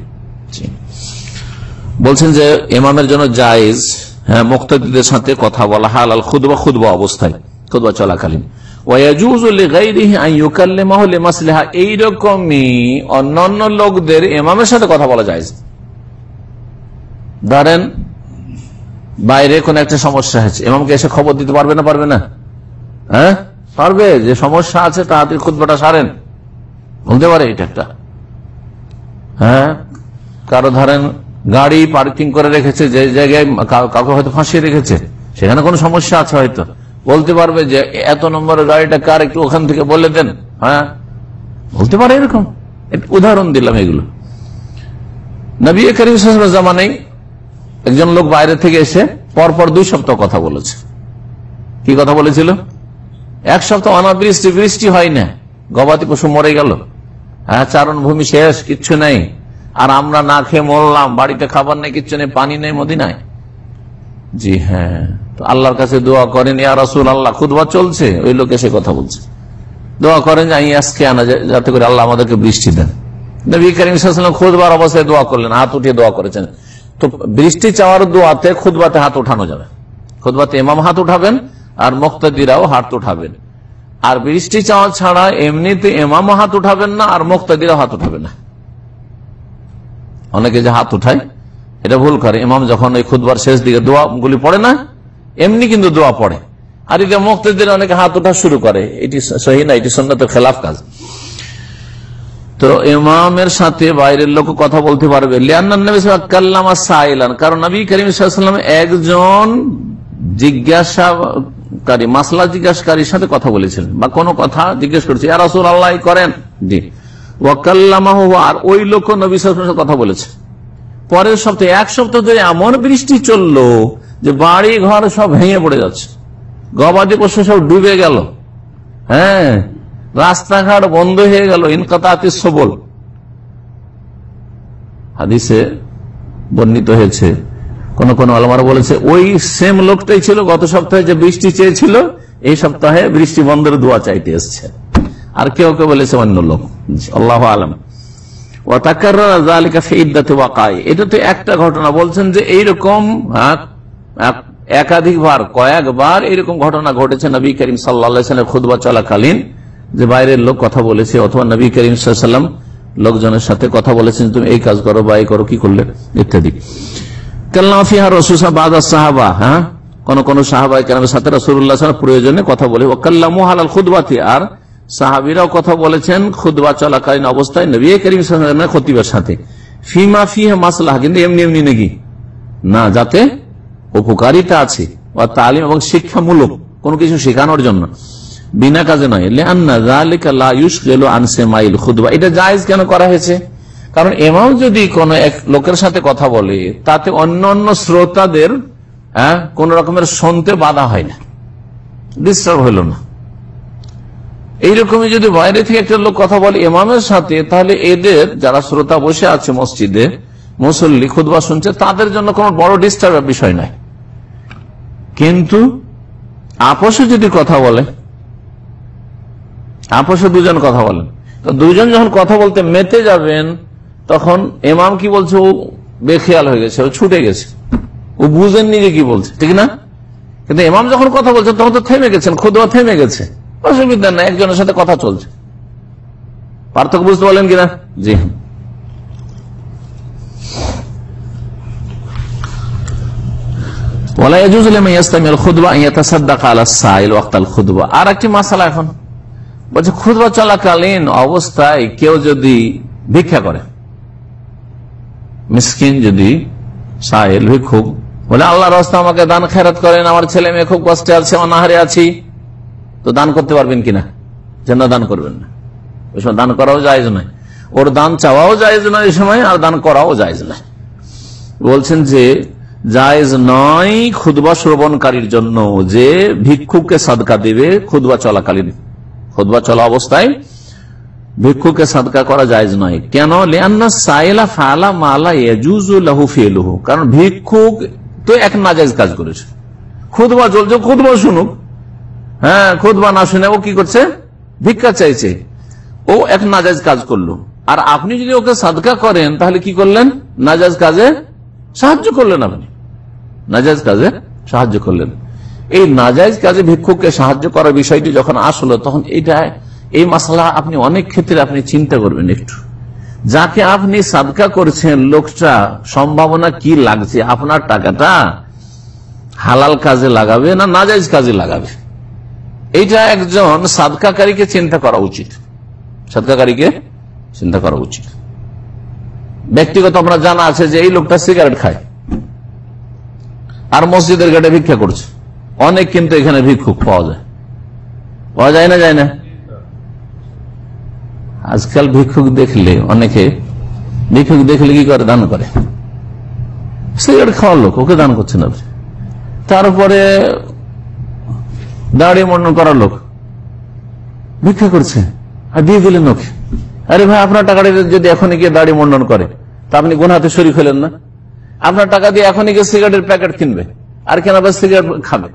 A: বলছেন যে ইমামের জন্য জায়েজ মুক্তাদিদের সাথে কথা বলা হালাল খুদবা খুদবা অবস্থায়, খুদবা চলাকালীন। এইরকমই অন্যান্য লোকদের ইমামের সাথে কথা বলা যায় ধরেন, বাইরে কোন একটা সমস্যা হয়েছে, ইমামকে এসে খবর দিতে পারবে না পারবে না? হ্যাঁ? পারবে, যে সমস্যা আছে তাড়াতাড়ি খুদবাটা সারেন। বলতে পারে এটা একটা। হ্যাঁ? কারও ধরেন গাড়ি পার্কিং করে রেখেছে, যে জায়গায় কাউ- কাউকে হয়তো ফাঁসিয়ে রেখেছে, সেখানে কোনো সমস্যা আছে হয়তো। বলতে পারবে যে এত নম্বরের গাড়িটা কার একটু ওখান থেকে বলে দেন হ্যাঁ? বলতে পারে এরকম। উদাহরণ দিলাম এগুলো। নবী একজন লোক বাইরে থেকে এসে পরপর দুই সপ্তাহ কথা বলেছে। কি কথা বলেছিল? এক সপ্তাহ অনাবৃষ্টি, বৃষ্টি হয় না। গবাদি পশু মরে গেল। হ্যাঁ চারণ ভূমি শেষ, কিচ্ছু নেই। আর আমরা না খেয়ে মরলাম, বাড়িতে খাবার নেই, কিচ্ছু নেই, পানি নেই মদিনায়? জি হ্যাঁ। তো আল্লাহর কাছে দোয়া করেন, ইয়া রাসুল আল্লাহ খুদবা চলছে, ওই লোক এসে কথা বলছে। দোয়া করেন যে আজকে আনা যাতে করে আল্লাহ আমাদেরকে বৃষ্টি দেন। নবী খুদবার অবস্থায় দোয়া করলেন, হাত উঠিয়ে দোয়া করেছেন। তো বৃষ্টি চাওয়ার দোয়াতে খুদবাতে হাত উঠানো যাবে। খুদবাতে ইমাম হাত উঠাবেন, আর মুক্তাদিরাও হাত উঠাবেন। আর বৃষ্টি চাওয়া ছাড়া এমনিতে এমাম হাত উঠাবেন না, আর মুক্তাদিরাও হাত উঠাবেন না। অনেকে যে হাত উঠায়, এটা ভুল করে। ইমাম যখন ওই খুদবার শেষ দিকে দোয়া গুলি পড়ে না, এমনি কিন্তু দোয়া পড়ে। আর এটা মুক্তদের অনেকে হাত ওঠা শুরু করে। এটি সহি না, এটি সন্ন্যতের খেলাফ কাজ। তো ইমামের সাথে বাইরের লোক কথা বলতে পারবে। কারণ নবী করিম একজন জিজ্ঞাসাকারী, মাসলা জিজ্ঞাসাকারীর সাথে কথা বলেছিলেন। বা কোনো কথা জিজ্ঞেস করছে আর আসুল আল্লাহ করেন? জি। ওয়াকাল্লামাহ, আর ওই লোক নবী সাথে কথা বলেছে। পরের সপ্তাহে, এক সপ্তাহ ধরে এমন বৃষ্টি চলল যে বাড়ি ঘর সব ভেঙে পড়ে যাচ্ছে। গবাদি পশু সব ডুবে গেল। হ্যাঁ রাস্তাঘাট বন্ধ হয়ে গেল, ইনকাতাতি সবল। হাদিসে বর্ণিত হয়েছে, কোন কোন আলমারা বলেছে, ওই সেম লোকটাই ছিল, গত সপ্তাহে যে বৃষ্টি চেয়েছিল, এই সপ্তাহে বৃষ্টি বন্ধের দোয়া চাইতে এসছে। আর কেউ কেউ বলেছে অন্য লোক। আল্লাহ আলম। একটা ঘটনা। বলছেন যে এইরকম একাধিকবার কয়েকবার চলাকালীন যে বাইরের লোক কথা বলেছে, অথবা নবী করিম সাল্লাম লোকজনের সাথে কথা বলেছেন, তুমি এই কাজ করো বা এই করো, কি করলে? ইত্যাদি। কাল্লাফিহা রসুসা বাদা সাহাবা হ্যাঁ? কোন কোন সাহাবাই কেন সাথে রসুল্লাহ প্রয়োজনে কথা বলে ও কাল্লামু হালাল খুদবাতি আর সাহাবিরাও কথা বলেছেন খুদবা চলাকালীন অবস্থায় নবী করিম খতিবের সাথে। ফিমা ফিহা মাসলাহ, কিন্তু এমনি এমনি নাকি? না, যাতে উপকারিতা আছে, বা তালিম এবং শিক্ষামূলক কোনো কিছু শেখানোর জন্য। বিনা কাজে নয়। এটা কেন করা হয়েছে? কারণ এমাও যদি কোন এক লোকের সাথে কথা বলে, তাতে অন্য অন্য শ্রোতাদের হ্যাঁ কোন রকমের শুনতে বাধা হয় না। ডিস্টার্ব হইল না। এইরকমই যদি বাইরে থেকে একটা লোক কথা বলে এমামের সাথে, তাহলে এদের যারা শ্রোতা বসে আছে মসজিদে, মুসল্লি খুদবা শুনছে, তাদের জন্য কোনো বড় ডিস্টার্বের বিষয় নাই। কিন্তু আপসে যদি কথা বলে আপসে দুজন কথা বলেন, তো দুজন যখন কথা বলতে মেতে যাবেন, তখন এমাম কি বলছে? ও বেখেয়াল হয়ে গেছে, ও ছুটে গেছে। ও বুঝেননি যে কি বলছে, ঠিক না? কিন্তু এমাম যখন কথা বলছে, তখন তো থেমে গেছেন খুদবা থেমে গেছে। অসুবিধা নাই, একজনের সাথে কথা চলছে। পার্থক্য বুঝতে পারলেন কিনা? জি। আর এখন। বলছে খুদবা চলাকালীন অবস্থায় কেউ যদি ভিক্ষা করে যদি সাহেল বলে আল্লাহ রাস্তা আমাকে দান খেরাত করেন, আমার ছেলে মেয়ে খুব কষ্টে আছে, অনাহারে আছি। তো দান করতে পারবেন কিনা? যেন দান করবেন না। ওই সময় দান করাও যায় নয়। ওর দান চাওয়াও যায় নয় এই সময়, আর দান করাও যায় নয়। বলছেন যে, জায়েজ নয় খুদবা শ্রবণকারীর জন্য যে ভিক্ষুককে সাদকা দেবে খুদবা চলাকালীন। খুদবা চলা অবস্থায় ভিক্ষুকে সাদকা করা জায়েজ নয়। কেন? সাইলা ফালা মালা লাহু কারণ ভিক্ষুক তো এক নাজায়েজ কাজ করেছে। খুদবা চলছে, খুদবা শুনুক। হ্যাঁ খুদবা না শুনে ও কি করছে? ভিক্ষা চাইছে। ও এক নাজাজ কাজ করল। আর আপনি যদি ওকে সাদকা করেন, তাহলে কি করলেন? নাজাজ কাজে সাহায্য করলেন আপনি। নাজাজ কাজে সাহায্য করলেন। এই নাজাইজ কাজে ভিক্ষুককে সাহায্য করার বিষয়টি যখন আসলো, তখন এটা এই মশলা আপনি অনেক ক্ষেত্রে আপনি চিন্তা করবেন একটু। যাকে আপনি সাদকা করছেন, লোকটা সম্ভাবনা কি লাগছে? আপনার টাকাটা হালাল কাজে লাগাবে না নাজাইজ কাজে লাগাবে? এইটা একজন সাদকাকারীকে চিন্তা করা উচিত। সাদকাকারীকে চিন্তা করা উচিত। ব্যক্তিগত আপনার জানা আছে যে এই লোকটা সিগারেট খায়। আর মসজিদের গেটে ভিক্ষা করছে। অনেক কিন্তু এখানে ভিক্ষুক পাওয়া যায়। পাওয়া যায় না যায় না? আজকাল ভিক্ষুক দেখলে, অনেকে ভিক্ষুক দেখলে কি করে? দান করে। সিগারেট খাওয়ার লোক, ওকে দান করছেন আপনি। তারপরে দাড়ি মন্ডন করার লোক। ভিক্ষা করছে। আর দিয়ে দিলেন ওকে। আরে ভাই, আপনার টাকাটা যদি এখনই গিয়ে দাড়ি মন্ডন করে, তা আপনি গোনাতে শরীর হলেন না। আপনার টাকা দিয়ে এখনই গিয়ে সিগারেটের প্যাকেট কিনবে। আর কেন আবার সিগারেট খাবে।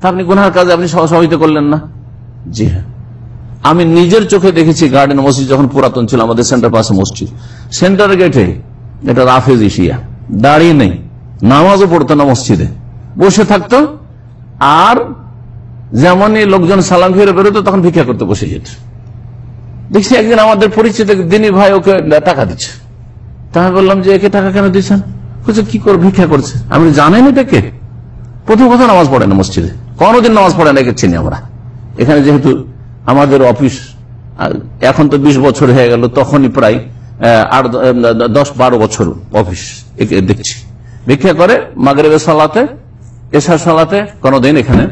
A: তা আপনি গুনহার কাজে আপনি সহযোগিতা করলেন না? জি হ্যাঁ। আমি নিজের চোখে দেখেছি গার্ডেন মসজিদ যখন পুরাতন ছিল, আমাদের সেন্টার পাশে মসজিদ। সেন্টার গেটে এটা রাফেজ ইসিয়া দাঁড়িয়ে নেই। নামাজও পড়তো না মসজিদে। বসে থাকতো। আর যেমনই লোকজন সালাম ফিরে বেরোতো, তখন ভিক্ষা করতে বসে যেত। দেখছি একদিন আমাদের পরিচিত দিনী ভাই ওকে টাকা দিচ্ছে। তাই বললাম যে, একে টাকা কেন দিচ্ছেন? কি করে, ভিক্ষা করছে। আপনি জানেন এটাকে প্রথম কথা নামাজ পড়ে না মসজিদে। কোনোদিন নামাজ পড়ে না চিনি আমরা। এখানে যেহেতু আমাদের অফিস এখন তো বিশ বছর হয়ে গেল, তখনই প্রায় আট, দশ, বারো বছর অফিস দেখছি। ভিক্ষা করে মাগরেবের সালাতে, এশার সালাতে, কোনোদিন এখানে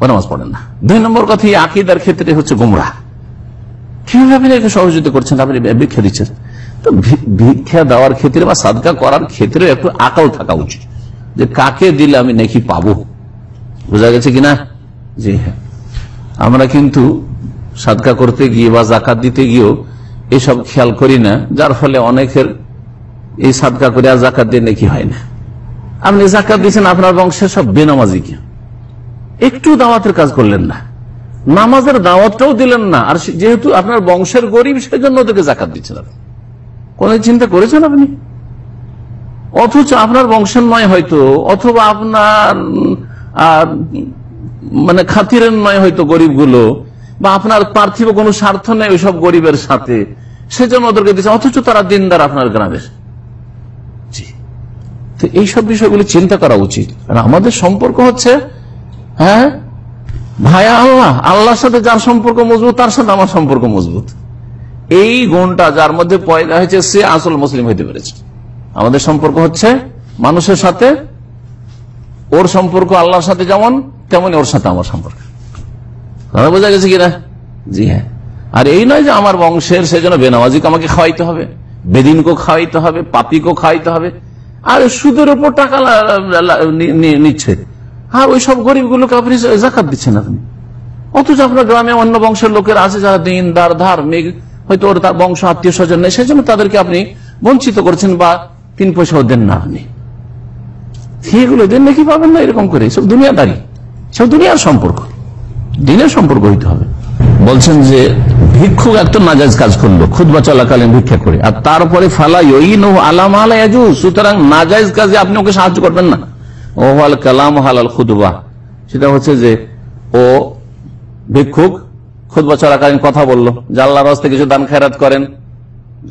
A: ও নামাজ পড়েন না। দুই নম্বর কথা আকিদার ক্ষেত্রে হচ্ছে গুমরা। কীভাবে আপনি একে সহযোগিতা করছেন? আপনি ভিক্ষা দিচ্ছেন। তো ভিক্ষা দেওয়ার ক্ষেত্রে বা সাদকা করার ক্ষেত্রে একটু আকাল থাকা উচিত। যে কাকে দিলে আমি নাকি পাবো? বোঝা গেছে কিনা? জি হ্যাঁ। আমরা কিন্তু সাদকা করতে গিয়ে বা জাকাত দিতে গিয়েও এসব খেয়াল করি না, যার ফলে অনেকের এই সাদকা করে আর জাকাত দিয়ে নাকি হয় না। আপনি জাকাত দিচ্ছেন আপনার বংশের সব বেনামাজি কি একটু দাওয়াতের কাজ করলেন না। নামাজের দাওয়াতটাও দিলেন না। আর যেহেতু আপনার বংশের গরিব, সেজন্য ওদেরকে জাকাত দিচ্ছেন আপনি। কোন চিন্তা করেছেন আপনি? অথচ আপনার বংশের নয় হয়তো, অথবা আপনার মানে খাতিরের নয় হয়তো গরিবগুলো, বা আপনার পার্থিব কোনো স্বার্থ নেই ওইসব গরিবের সাথে, সেজন্য ওদেরকে দিচ্ছে অথচ তারা দিনদার আপনার গ্রামের। এইসব বিষয়গুলি চিন্তা করা উচিত। আর আমাদের সম্পর্ক হচ্ছে হ্যাঁ? ভাইয়া আল্লাহ, আল্লাহর সাথে যার সম্পর্ক মজবুত, তার সাথে আমার সম্পর্ক মজবুত। এই গুণটা যার মধ্যে পয়দা হয়েছে, সে আসল মুসলিম হইতে পেরেছে। আমাদের সম্পর্ক হচ্ছে মানুষের সাথে, ওর সম্পর্ক আল্লাহর সাথে যেমন, তেমনি ওর সাথে আমার সম্পর্ক। বোঝা গেছে কিনা? জি হ্যাঁ। আর এই নয় যে আমার বংশের সেজন্য বেনামাজিকে আমাকে খাওয়াইতে হবে, বেদিনকেও খাওয়াইতে হবে, পাপিকেও খাওয়াইতে হবে। আর সুদের উপর টাকা নিচ্ছে। আর ওই সব গরিবগুলোকে আপনি জাকাত দিচ্ছেন আপনি। অথচ আপনার গ্রামে অন্য বংশের লোকের আছে যারা দিন দার ধার মেঘ হয়তো ওর বংশ আত্মীয় স্বজন নেই, সেজন্য তাদেরকে আপনি বঞ্চিত করছেন বা তিন পয়সাও দেন না আপনি। সেগুলো দেন নাকি পাবেন না এরকম করে? সব দুনিয়াদারি। সব দুনিয়ার সম্পর্ক। দিনের সম্পর্ক হইতে হবে। বলছেন যে ভিক্ষুক একটা নাজাজ কাজ করল খুদবা চলাকালীন ভিক্ষা করে। আর তারপরে ফালা ইন আলাম আলাইজু সুতরাং নাজাইজ কাজে আপনি ওকে সাহায্য করবেন না। ও হাল কালাম হালাল খুদবা সেটা হচ্ছে যে ও ভিক্ষুক খুদবা চলাকালীন কথা বলল যে আল্লাহ রাস্তে কিছু দান খেরাত করেন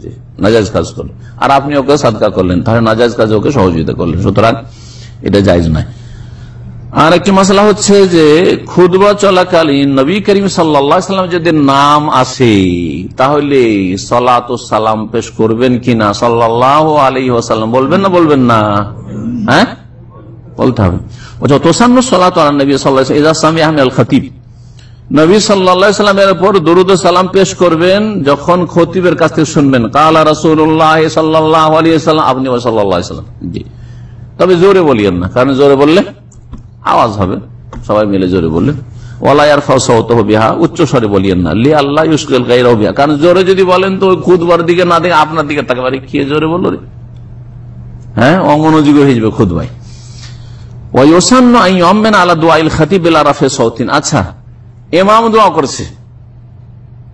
A: জি, নাজাইজ কাজ করল। আর আপনি ওকে সাদকা করলেন তাহলে নাজাইজ কাজে ওকে সহযোগিতা করলেন। সুতরাং এটা জায়জ নয়। আর একটি মশলা হচ্ছে যে খুদবা চলাকালীন নবী করিম সাল্লাম যদি নাম আসে তাহলে সলাত সালাম পেশ করবেন কিনা? সাল্লাহ আলী ওসাল্লাম বলবেন না বলবেন না? হ্যাঁ? বলতে হবে। বলছে তোসান্ন সলাত নবী আহমেদ খতিব। নবী সাল্লামের উপর দরুদ সালাম পেশ করবেন যখন খতিবের কাছ থেকে শুনবেন। কালা রসুল্লাহ সাল্লাহ আপনি সাল্লাম জি। তবে জোরে বলিয়েন না, কারণ জোরে বললে আওয়াজ হবে। সবাই মিলে জোরে বললে। ওয়ালায়ার ফসত বিহা, উচ্চ স্বরে বলিয়েন না। লি আল্লাহ ইউসকুল গাইরাও বিহা। কারণ জোরে যদি বলেন তো খুদবার দিকে না দেখে আপনার দিকে তাকে পারে কে জোরে বলল রে? হ্যাঁ অমনোযোগী হয়ে যাবে খুদবাই আচ্ছা এমাম দোয়া করছে।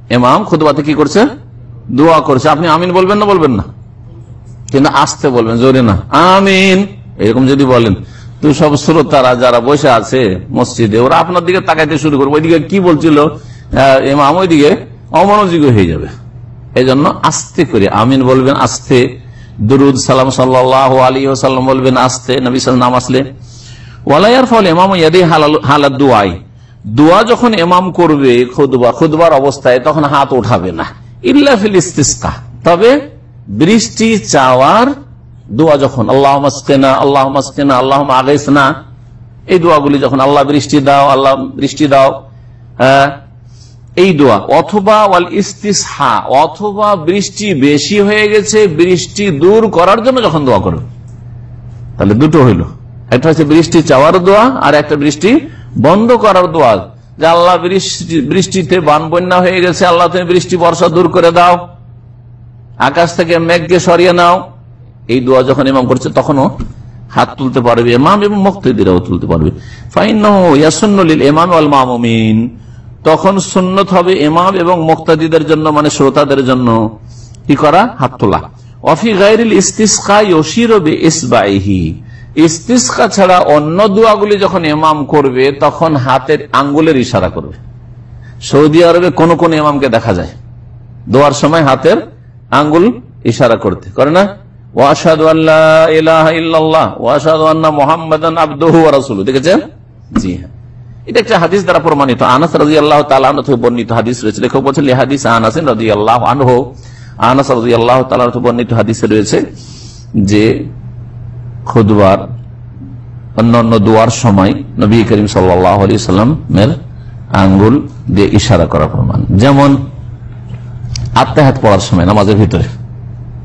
A: এমাম খুদবাতে কি করছে? দোয়া করছে। আপনি আমিন বলবেন না বলবেন না? কিন্তু আসতে বলবেন, জোরে না। আমিন, এরকম যদি বলেন। তো সব শ্রোতারা যারা বসে আছে মসজিদে, ওরা আপনার দিকে তাকাইতে শুরু করবে। ওইদিকে কি বলছিল? এমাম ওইদিকে অমনোযোগ্য হয়ে যাবে। এই জন্য আস্তে করে আমিন বলবেন, আস্তে। দুরুদ সালাম সাল্লাহ আলী সাল্লাম বলবেন, আস্তে। নবী সাল নাম আসলে ওয়ালাইয়ার ফলে এমাম ইয়াদি হালাত দুয়াই। দোয়া যখন এমাম করবে খুদবা খুদবার অবস্থায় তখন হাত উঠাবে না। ইল্লা ইস্তিস্কা। তবে বৃষ্টি, চাওয়ার দোয়া যখন আল্লাহ মাসকেনা আল্লাহ মাসকেনা আল্লাহ আগেসনা এই দোয়াগুলি যখন আল্লাহ বৃষ্টি দাও, আল্লাহ বৃষ্টি দাও হ্যাঁ এই দোয়া। অথবা ওয়াল ইস্তিসহা, অথবা বৃষ্টি বেশি হয়ে গেছে, বৃষ্টি দূর করার জন্য যখন দোয়া করবে। তাহলে দুটো হইল। একটা হচ্ছে বৃষ্টি চাওয়ার দোয়া, আর একটা বৃষ্টি বন্ধ করার দোয়া। যে আল্লাহ বৃষ্টিতে বান বন্যা হয়ে গেছে, আল্লাহ তুমি বৃষ্টি বর্ষা দূর করে দাও। আকাশ থেকে মেঘকে সরিয়ে নাও। এই দোয়া যখন ইমাম করছে, তখনও হাত তুলতে পারবে এমাম এবং মুক্তিদিরাও তুলতে পারবে। এমাম আল মামিন তখন সুন্নত হবে এমাম এবং মুক্তাদিদের জন্য মানে শ্রোতাদের জন্য। কি করা? হাত তোলা। অফি গাইরিল ইস্তিসকা ইসবাইহি। ইস্তিসকা ছাড়া অন্য দোয়াগুলি যখন এমাম করবে, তখন হাতের আঙ্গুলের ইশারা করবে। সৌদি আরবে কোন কোন এমামকে দেখা যায়, দোয়ার সময় হাতের আঙ্গুল ইশারা করতে। করে না? দেখেছেন? জি হ্যাঁ। এটা একটা হাদিস দ্বারা প্রমাণিত। আনাস আল্লাহ হাদিস রয়েছে। লেখক আল্লাহ আনাস আল্লাহ রয়েছে যে খুদবার, অন্যান্য দোয়ার সময় নবী করিম সাল্লাহ আলি সাল্লামের আঙ্গুল দিয়ে ইশারা করা প্রমাণ। যেমন আত্মাহাত পড়ার সময়, নামাজের ভিতরে।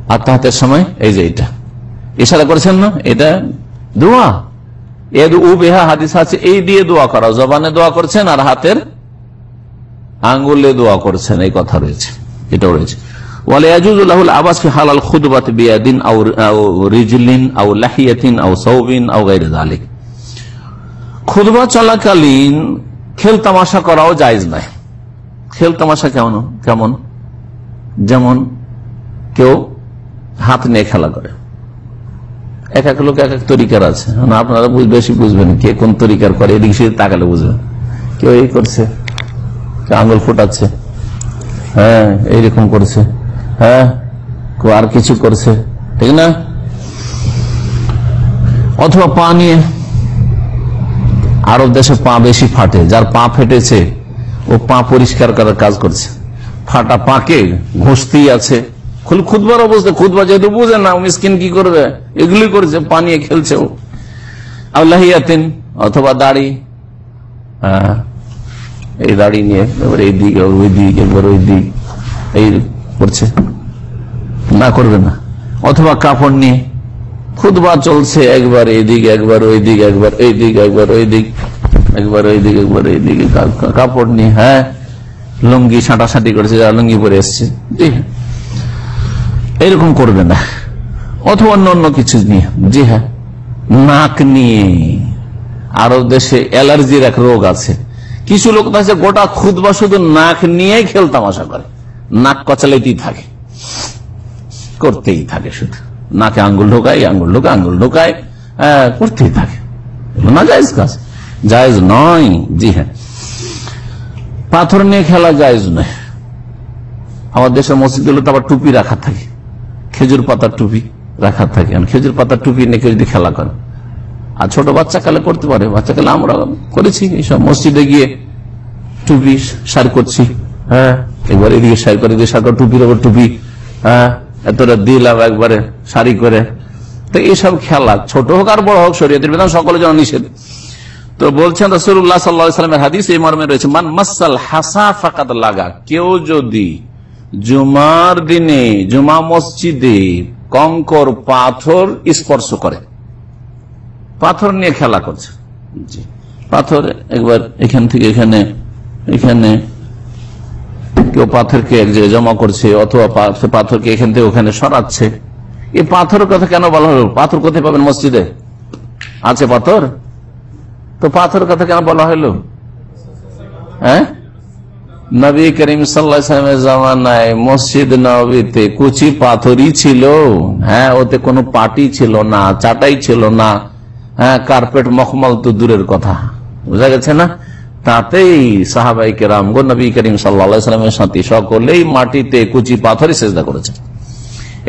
A: আত্মাহাতের সময় এই যে এটা। ইশারা করেছেন না? এটা দোয়া। এদ উ বেহা হাদিস আছে, এই দিয়ে দোয়া করা। জবানে দোয়া করছেন আর হাতের আঙ্গুলে দোয়া করছেন, এই কথা রয়েছে। এটাও রয়েছে। খুদবা চলাকালীন খেল তামাশা করাও জায়জ নাই খেল তামাশা কেমন কেমন? যেমন কেউ হাত নিয়ে খেলা করে। এক এক লোক এক এক তরিকার আছে। আপনারা বেশি বুঝবেন কে কোন তরিকার করে। এদিক সেদিক তাকালে বুঝবেন। কেউ এই করছে আঙুল ফোটাচ্ছে। হ্যাঁ এইরকম করছে। হ্যাঁ আর কিছু করছে, ঠিক না? অথবা পা নিয়ে আরব দেশে পা বেশি ফাটে, যার পা ফেটেছে, ও পা পরিষ্কার করার কাজ করছে। ফাটা পাকে, ঘষতেই আছে। খুদবার অবস্থা, খুদবা যেহেতু বুঝে না মিসকিন কি করবে? এগুলি করছে পানিয়ে খেলছে ও। আল্লাহিয়াতিন অথবা দাড়ি হ্যাঁ এই দাড়ি নিয়ে, এবার এই দিক, ওই দিক, এবার ওই দিক, এই করছে না করবে না। অথবা কাপড় নিয়ে খুদবা চলছে একবার এই দিক একবার ওই দিক একবার এই দিক একবার ওই দিক একবার ওই দিক একবার এই দিকে কাপড় নিয়ে হ্যাঁ লুঙ্গি ছাঁটাছাঁটি করেছে, যারা লুঙ্গি পরে এসছে। এরকম করবে না। অথবা অন্য অন্য কিছু নিয়ে। জি হ্যাঁ। নাক নিয়ে। আরব দেশে অ্যালার্জির এক রোগ আছে। কিছু লোক আছে গোটা খুদবা শুধু নাক নিয়ে খেলতামাশা করে। নাক কচালাইতেই থাকে। করতেই থাকে শুধু। নাকে আঙ্গুল ঢোকায় আঙ্গুল ঢোকায় আঙ্গুল ঢোকায় করতেই থাকে। না কাজ? নয়, জি হ্যাঁ। পাথর নিয়ে খেলা জায়জ নয়। আমার দেশের মসজিদগুলো তো আবার টুপি রাখা থাকে। খেজুর পাতার টুপি রাখা থাকে। খেজুর পাতার টুপি নিয়ে কেউ যদি খেলা করে। আর ছোট বাচ্চা কালে করতে পারে। বাচ্চা কালে আমরা করেছি এইসব। মসজিদে গিয়ে টুপি সার করছি। হ্যাঁ। একবার এদিকে সার করে এদিকে সার করে টুপির ওপর টুপি হ্যাঁ এতটা দিলাম একবারে সারি করে। তো এইসব খেলা, ছোট হোক আর বড় হোক, শরীয়তের বিধান সকলের জন্য নিষেধ। তো বলছেন রসুল্লাহ সাল্লামের হাদিস, এই মর্মে রয়েছে, মান মাসাল হাসা ফাকাত লাগা। কেউ যদি জুমার দিনে, জুমা মসজিদে কঙ্কর, পাথর স্পর্শ করে, পাথর নিয়ে খেলা করছে পাথর একবার এখান থেকে এখানে এখানে কেউ পাথরকে এক জায়গায় জমা করছে অথবা পাথরকে এখান থেকে ওখানে সরাচ্ছে। এই পাথরের কথা কেন বলা হলো? পাথর কোথায় পাবেন মসজিদে? আছে পাথর? তো পাথর কথা কেন বলা হলো? হ্যাঁ? নবী করিম সাল্লামের জামানায় মসজিদ নবীতে কুচি পাথরই ছিল। হ্যাঁ ওতে কোনো পাটি ছিল না, চাটাই ছিল না। হ্যাঁ কার্পেট মখমল তো দূরের কথা। বোঝা গেছে না? তাতেই সাহাবাই কেরাম গো নবী করিম সাল্লামের সাথে সকলেই মাটিতে কুচি পাথরে সেজদা করেছে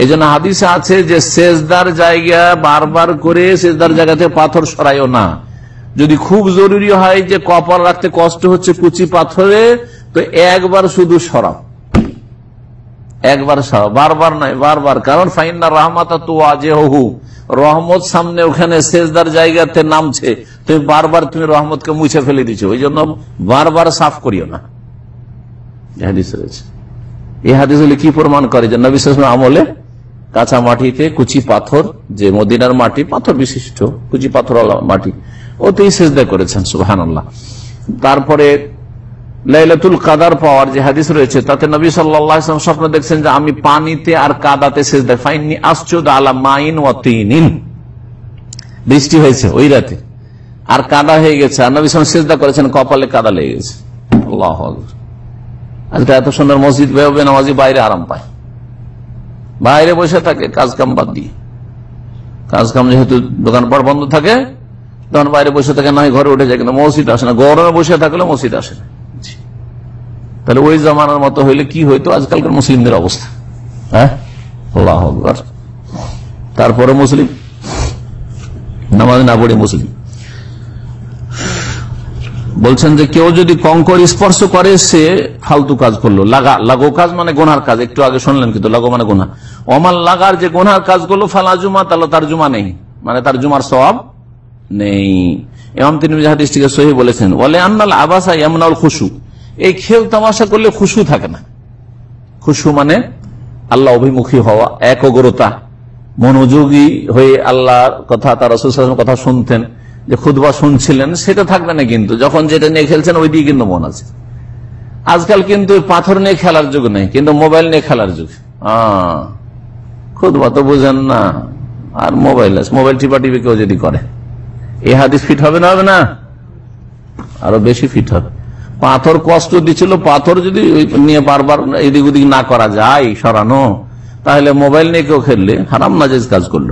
A: এই জন্য হাদিসে আছে যে সেজদার জায়গা বারবার করে সেজদার জায়গাতে পাথর সরাইও না। যদি খুব জরুরি হয় যে কপাল রাখতে কষ্ট হচ্ছে কুচি পাথরে, তো একবার শুধু সরাও। একবার সরাও বারবার নয়, বারবার। কারণ ফাইন্না রহমাতা তু আজে হহু রহমত সামনে ওখানে শেষদার জায়গাতে নামছে। তুমি বারবার তুমি রহমতকে মুছে ফেলে দিচ্ছ ওই জন্য বারবার সাফ করিও না। হাদিস রয়েছে। এই হাদিস হলে কি প্রমাণ করে যে নবী আমলে কাঁচা মাটিতে কুচি পাথর, যে মদিনার মাটি, পাথর বিশিষ্ট, কুচি পাথর মাটি, ওতেই সেজদা করেছেন সুহান তারপরে লাইলাতুল কাদার পাওয়ার যে হাদিস রয়েছে, তাতে নবী সাল্লাম স্বপ্ন দেখছেন যে আমি পানিতে আর কাদাতে সেজদা ফাইনি আসচুদ আলা মাইন ও তিন বৃষ্টি হয়েছে ওই রাতে। আর কাদা হয়ে গেছে। আর নবী সেজদা করেছেন, কপালে কাদা লেগে গেছে। আল্লাহ। আজকে এত সুন্দর মসজিদ বেরোবে নামাজি বাইরে আরাম পায়। বাইরে বসে থাকে, কাজ কাম বাদ দিয়ে। কাজ কাম যেহেতু দোকানপাট বন্ধ থাকে, তখন বাইরে বসে থাকে নয় ঘরে উঠে যায়, কিন্তু মসজিদ আসে না। গরমে বসে থাকলে মসজিদ আসে না। তাহলে ওই জামানার মতো হইলে কি হইতো? আজকালকার মুসলিমদের অবস্থা। হ্যাঁ। তারপরে মুসলিম? নামাজ না পড়ে মুসলিম। বলছেন যে কেউ যদি কঙ্কর স্পর্শ করে, সে ফালতু কাজ করল। লাগা, লাগো কাজ মানে গোনার কাজ। একটু আগে শুনলেন কিন্তু লাগো মানে গোনা। অমাল লাগার যে গোনার কাজ করল, ফালা জুমা, তাহলে তার জুমা নেই। মানে তার জুমার সব নেই। এমন তিনি হাদিসটিকে সহি বলেছেন বলে আন্নাল আবাসা এমনাল খুশু। এই খেল তামাশা করলে খুশু থাকে না। খুশু মানে আল্লাহ অভিমুখী হওয়া, একগ্রতা। মনোযোগী হয়ে আল্লাহর কথা, তার রসুল কথা শুনতেন, যে খুদবা শুনছিলেন, সেটা থাকবে না কিন্তু। যখন যেটা নিয়ে খেলছেন ওই দিকে কিন্তু মন আছে। আজকাল কিন্তু পাথর নিয়ে খেলার যুগ নেই, কিন্তু মোবাইল নিয়ে খেলার যুগ। খুদবা তো বুঝেন না, আর মোবাইল আছে। মোবাইল টিপা টিপি কেউ যদি করে, এ হাদিস ফিট হবে না হবে না? আরও বেশি ফিট হবে। পাথর কষ্ট দিচ্ছিল পাথর যদি নিয়ে বারবার এদিক ওদিক না করা যায় সরানো, তাহলে মোবাইল নিয়ে কেউ খেললে হারাম, নাজেজ কাজ করল।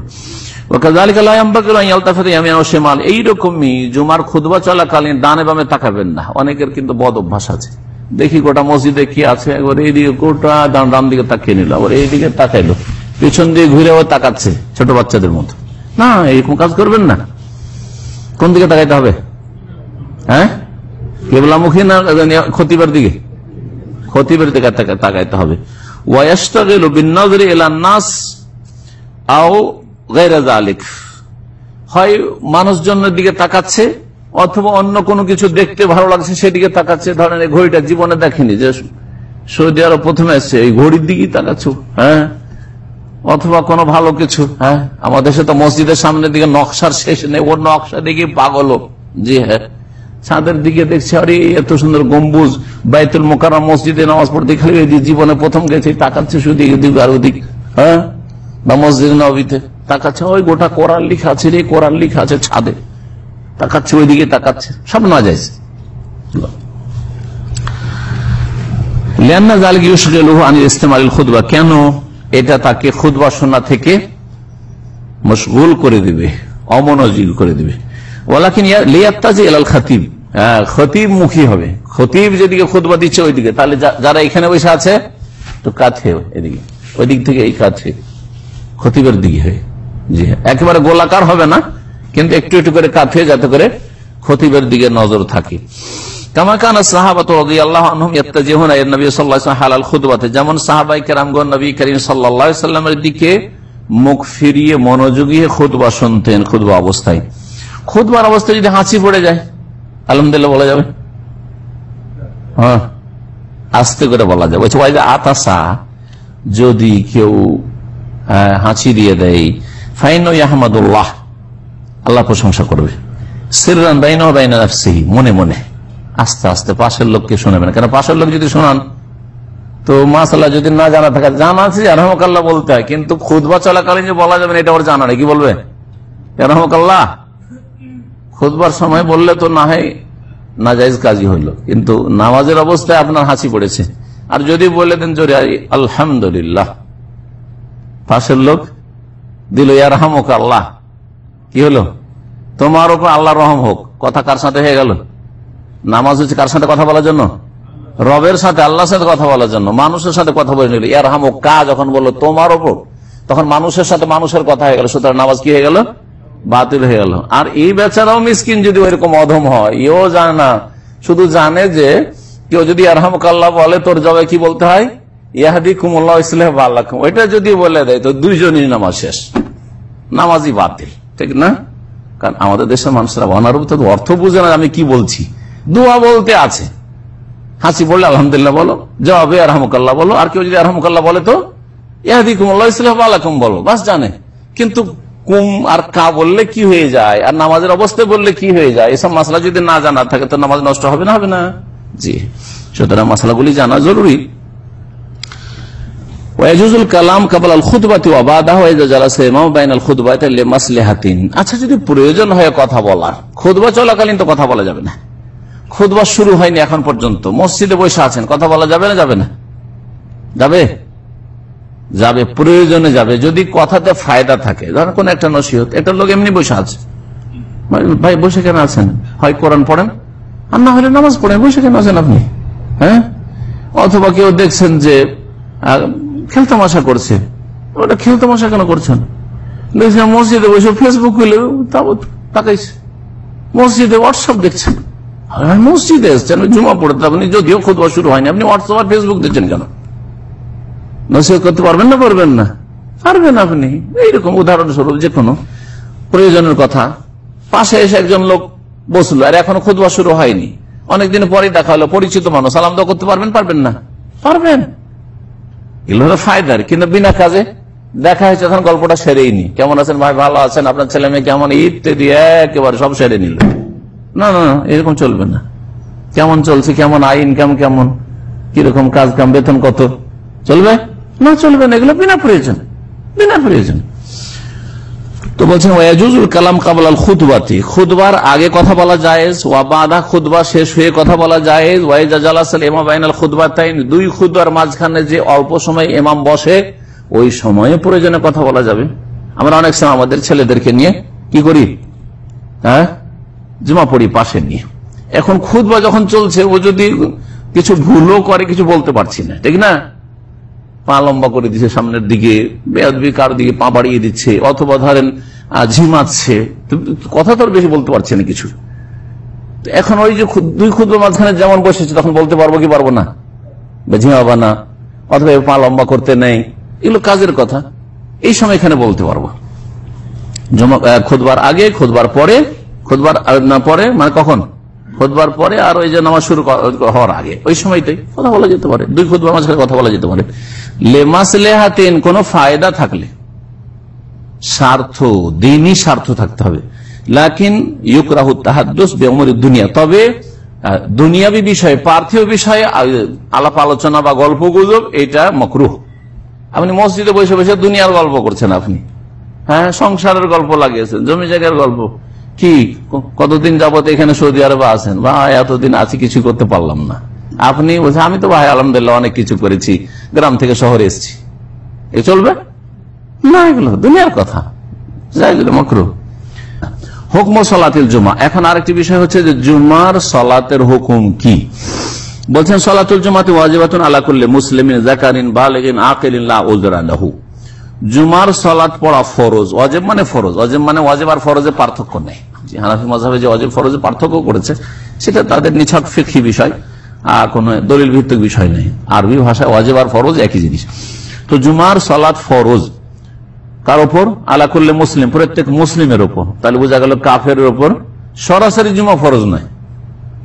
A: এইরকমই জুমার খুদবা চলাকালীন ডানে বামে তাকাবেন না। অনেকের কিন্তু বদ অভ্যাস আছে। দেখি গোটা মসজিদে কি আছে, একবার এইদিকে গোটা ডান ডান দিকে তাকিয়ে নিল, আবার এইদিকে তাকাইলো। পিছন দিয়ে ঘুরে আবার তাকাচ্ছে ছোট বাচ্চাদের মতো। না এরকম কাজ করবেন না। কোন দিকে তাকাইতে হবে? হ্যাঁ? কেবলামুখী না খতিবার দিকে? খতিবের দিকে তাকাইতে হবে। ওয়াস্তাগিল বিন-নজরি ইলা নাস আও গায়রা যালিক। হয় মানুষজনের দিকে তাকাচ্ছে, অথবা অন্য কোনো কিছু দেখতে ভালো লাগছে, সেদিকে তাকাচ্ছে। ধরেন এই ঘড়িটা জীবনে দেখেনি, যে সৌদি আরব প্রথমে এসছে, এই ঘড়ির দিকেই তাকাচ্ছ হ্যাঁ? অথবা কোনো ভালো কিছু হ্যাঁ? আমাদের তো মসজিদের সামনের দিকে নকশার শেষ নেই ওর নকশা দিকে পাগল জি হ্যাঁ। ছাদের দিকে দেখছে, আরে, এত সুন্দর গম্বুজ, বাইতুল মোকাররম মসজিদে নামাজ পড়তে খালি জীবনে প্রথম গেছে, তাকাচ্ছে শুধু এদিক আর ওদিক হ্যাঁ? বা মসজিদ নবীতে তাকাচ্ছে, ওই গোটা কোরআন লিখা আছে রে, কোরআন লিখা আছে ছাদে। তাকাচ্ছে, ওইদিকে তাকাচ্ছে, সব না যাইছে কেন এটা তাকে খুদবা শোনা থেকে মশগুল করে দিবে, অমনোযোগী করে দিবে। ওলাকিন এলাল হ্যাঁ মুখী হবে। দিচ্ছে ওইদিকে। তাহলে যারা এখানে বসে আছে, তো কাছে এদিকে। ওই দিক থেকে এই কাছে খতিবের দিকে হয়ে। জি হ্যাঁ। একেবারে গোলাকার হবে না, কিন্তু একটু একটু করে কাঁথে যাতে করে খতিবের দিকে নজর থাকে। যেমন সাহাবায়ে কেরামগণ নবী করিম সাল্লামের দিকে মুখ ফিরিয়ে মনোযোগী খুতবা শুনতেন, খুতবা অবস্থায়। খুতবার অবস্থায় যদি হাঁচি পড়ে যায় আলহামদুলিল্লাহ বলা যাবে। হ্যাঁ। আস্তে করে বলা যাবে। বলছে ওই যে আতাসা যদি কেউ আহ, হাঁচি দিয়ে দেয় ফাইন আহমদুল্লাহ আল্লাহ প্রশংসা করবে। সিরান বাইন বাইন নাফসিহি, মনে মনে। আস্তে আস্তে পাশের লোককে শোনাবেন। কেন পাশের লোক যদি শোনান তো মাসাল্লাহ যদি না জানা থাকে জানা আছে যে রহমকাল্লাহ বলতে হয়। কিন্তু খুদবা চলাকালীন যে বলা যাবে না এটা ওর জানা নেই। কি বলবে? রহমকাল্লাহ খুদবার সময় বললে তো না হয় নাজাইজ কাজই হইল। কিন্তু নামাজের অবস্থায় আপনার হাসি পড়েছে। আর যদি বলে দেন জোরে আলহামদুলিল্লাহ। পাশের লোক দিল ইয়ার হামক আল্লাহ কি হলো? তোমার উপর আল্লাহ রহম হোক। কথা কার সাথে হয়ে গেল? নামাজ হচ্ছে কার সাথে কথা বলার জন্য? রবের সাথে, আল্লাহর সাথে কথা বলার জন্য। মানুষের সাথে কথা বলে নিল ইয়ার হামক কা যখন বলল, তোমার ওপর তখন মানুষের সাথে মানুষের কথা হয়ে গেল। সুতরাং নামাজ কি হয়ে গেল? বাতিল হয়ে গেল। আর এই বেচারাও মিসকিন যদি ওইরকম অধম হয়, এও জানে না। শুধু জানে যে, কেউ যদি আরহামকাল্লাহ বলে, তোর জবাই কি বলতে হয়? ইয়াহাদি কুমুল্লাহ ইসলাম আল্লাহ ওইটা যদি বলে দেয়, তো দুইজনই নামাজ শেষ। নামাজই বাতিল। ঠিক না? কারণ আমাদের দেশের মানুষরা অনারব তো অর্থ বুঝে না আমি কি বলছি। দোয়া বলতে আছে। হাসি বললে আলহামদুলিল্লাহ বলো, জবাবে আরহামকাল্লাহ বলো। আর কেউ যদি আরহামকাল্লাহ বলে, তো ইয়াহাদি কুমুল্লাহ ইসলাম আলাকুম বলো। বাস জানে। কিন্তু কুম আর কা বললে কি হয়ে যায়? আর নামাজের অবস্থায় বললে কি হয়ে যায়? এসব মশলা যদি না জানা থাকে, তো নামাজ নষ্ট হবে না হবে না? জি। সুতরাং মশলাগুলি জানা জরুরি। কালাম কাবাল খুদবাতি ওয়াবাদাহ ওয়াইজা জালাসা বাইনাল খুদবাতি লিমাসলিহাতিন আচ্ছা যদি প্রয়োজন হয় কথা বলার। খুদবা চলাকালীন তো কথা বলা যাবে না। খুদবা শুরু হয়নি এখন পর্যন্ত। মসজিদে বসে আছেন, কথা বলা যাবে না যাবে না? যাবে? যাবে, প্রয়োজনে যাবে। যদি কথাতে ফায়দা থাকে, ধরেন কোন একটা নসিহত, একটা লোক এমনি বসে আছে। ভাই বসে কেন আছেন? হয় কোরআন পড়েন? আর না হলে নামাজ পড়েন, বসে কেন আছেন আপনি? হ্যাঁ? অথবা কেউ দেখছেন যে খেলতামাশা করছে। ওটা খেলতামাশা কেন করছেন? দেখছেন মসজিদে বসে ফেসবুক খুলে তাকাইছে। মসজিদে হোয়াটসঅ্যাপ দেখছেন। মসজিদে এসছেন জুমা পড়তে আপনি যদিও খুদবা শুরু হয়নি। আপনি হোয়াটসঅ্যাপ আর ফেসবুক দেখছেন কেন? নসিহত করতে পারবেন না পারবেন না? পারবেন আপনি। এইরকম উদাহরণস্বরূপ যে কোনো প্রয়োজনের কথা। পাশে এসে একজন লোক বসল, আর এখনও খুদবা শুরু হয়নি। অনেকদিন পরে দেখা হলো, পরিচিত মানুষ। সালাম দা করতে পারবেন পারবেন না? পারবেন। এগুলো হলো ফায়দার, কিন্তু বিনা কাজে দেখা হয়েছে তখন গল্পটা সেরেই নি কেমন আছেন ভাই? ভালো আছেন? আপনার ছেলে মেয়ে কেমন? ইত্যাদি একেবারে সব সেরে নিল। না না এরকম চলবে না। কেমন চলছে, কেমন আইন কেমন কেমন? কীরকম কাজ, কাম, বেতন কত? চলবে? না চলবে না, এগুলো বিনা প্রয়োজন বিনা প্রয়োজন। তো বলছেন ওয়াজুজুল কালাম কাবলাল খুদবাতি খুদবার আগে কথা বলা জায়েজ, ওয়া বাদা খুদবা শেষ হয়ে কথা বলা জায়েজ। ওয়াইজা জালাসাল ইমাম বাইনাল খুদবাতাইন দুই খুদবার মাঝখানে যে অল্প সময় ইমাম বসে, ওই সময়ে প্রয়োজনে কথা বলা যাবে। আমরা অনেক সময় আমাদের ছেলেদেরকে নিয়ে কি করি? হ্যাঁ? জমা পড়ি পাশে নিয়ে। এখন খুদবা যখন চলছে, ও যদি কিছু ভুলও করে, কিছু বলতে পারছি না, ঠিক না? পা লম্বা করে দিচ্ছে সামনের দিকে, বেয়াদবি কার দিকে পা বাড়িয়ে দিচ্ছে, অথবা ধরেন ঝিমাচ্ছে কথা তো বেশি বলতে পারছে না কিছু। এখন ওই যে দুই ক্ষুদ্র মাঝখানে যেমন বসেছে, তখন বলতে পারব কি পারব না? ঝিমাবা না, অথবা পা লম্বা করতে নেই। এগুলো কাজের কথা। এই সময় এখানে বলতে পারব। খুদবার আগে, খুদবার পরে, খুদবার না পরে মানে কখন? খুদবার পরে আর ওই যে নামাজ শুরু হওয়ার আগে। ওই সময়টাই কথা বলা যেতে পারে। দুই খুদবার মাঝখানে কথা বলা যেতে পারে। লেমাস লেহাতেন কোন ফায়দা থাকলে। স্বার্থ, দিনই স্বার্থ থাকতে হবে। লাকিন ইউকরাহু তাহাদুস বেমর দুনিয়া। তবে দুনিয়াবি বিষয়ে, পার্থিব বিষয়ে আলাপ আলোচনা বা গল্প গুজব, এটা মকরুহ। আপনি মসজিদে বসে বসে দুনিয়ার গল্প করছেন আপনি। হ্যাঁ সংসারের গল্প লাগিয়েছেন, জমি জায়গার গল্প। কি কতদিন যাবত এখানে সৌদি আরবে আছেন? বা এতদিন আছি, কিছু করতে পারলাম না। আপনি বলছেন, আমি তো ভাই, আলহামদুলিল্লাহ, অনেক কিছু করেছি। গ্রাম থেকে শহরে এসেছি। এ চলবে? না, এগুলো দুনিয়ার কথা। মকরু। হুকম সলাতিল জুমা। এখন আরেকটি বিষয় হচ্ছে যে, জুমার সলাতের হুকুম কি? বলছেন, সলাতুল জুমাতে ওয়াজিবাতুন আলা কুল্লি মুসলিমিন, যাকারিন, বালিগিন, আকিলিন, লা উযরা লাহু। জুমার সলাৎ পড়া ফরজ। অজেব মানে ফরজ। অজেব মানে অজেব আর ফরজের পার্থক্য নেই। হানাফি মজাবে যে অজেব ফরজের পার্থক্য করেছে, সেটা তাদের নিছক ফিকি বিষয়। কোন দলিল ভিত্তিক বিষয় নেই। আরবি ভাষায় অজেব আর ফরজ, একই জিনিস। তো জুমার সলাৎ ফরজ। কার ওপর? আলা করলে মুসলিম, প্রত্যেক মুসলিমের ওপর। তাহলে বোঝা গেল কাফের ওপর সরাসরি জুমা ফরজ নয়।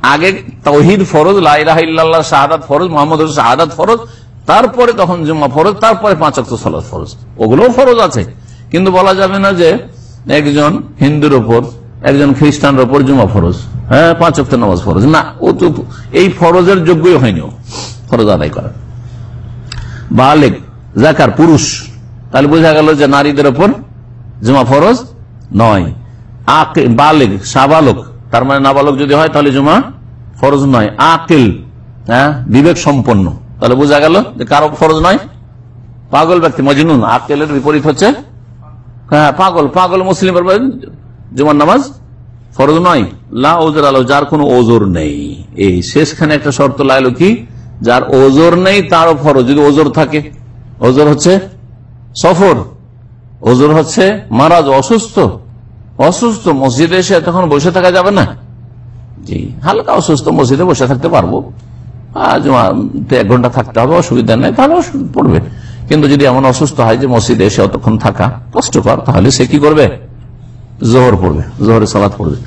A: আগে তহিদ ফরজ লাইলাহ শাহাদাত ফরজ, মোহাম্মদ শাহাদাত ফরজ, তারপরে তখন জুম্মা ফরজ, তারপরে পাঁচ অক্ট সলাদ ফরজ। ওগুলোও ফরজ আছে। কিন্তু বলা যাবে না যে একজন হিন্দুর ওপর একজন খ্রিস্টানের ওপর জুমা ফরজ। হ্যাঁ পাঁচ অক্ট নামাজ ফরজ। না, ও তো এই ফরজের যোগ্যই হয়নি ফরজ আদায় করা বালেক, জাকার, পুরুষ, তাহলে বোঝা গেল যে নারীদের ওপর জুমা ফরজ নয়। বালেক, সাবালক, তার মানে নাবালক যদি হয়, তাহলে জুমা ফরজ নয়। আকিল হ্যাঁ বিবেক সম্পন্ন। তাহলে বোঝা গেল যে কারও ফরজ নয়। পাগল ব্যক্তি, মজনুন। আকেলের বিপরীত হচ্ছে হ্যাঁ পাগল। পাগল মুসলিম জুমার নামাজ ফরজ নয়। লা ওজর আলো যার কোনো ওজোর নেই। এই শেষখানে একটা শর্ত লাগল কি? যার ওজোর নেই, তারও ফরজ। যদি ওজোর থাকে, ওজোর হচ্ছে সফর, ওজোর হচ্ছে মারাজ, অসুস্থ। অসুস্থ, মসজিদে এসে তখন বসে থাকা যাবে না? জি, হালকা অসুস্থ, মসজিদে বসে থাকতে পারব। এক ঘণ্টা থাকতে হবে, অসুবিধা নেই, তাহলে পড়বে। কিন্তু যদি এমন অসুস্থ হয় যে মসজিদে এসে অতক্ষণ থাকা কষ্টকর, তাহলে সে কি করবে? জোহর পড়বে, জোহরে সালাত পড়বে।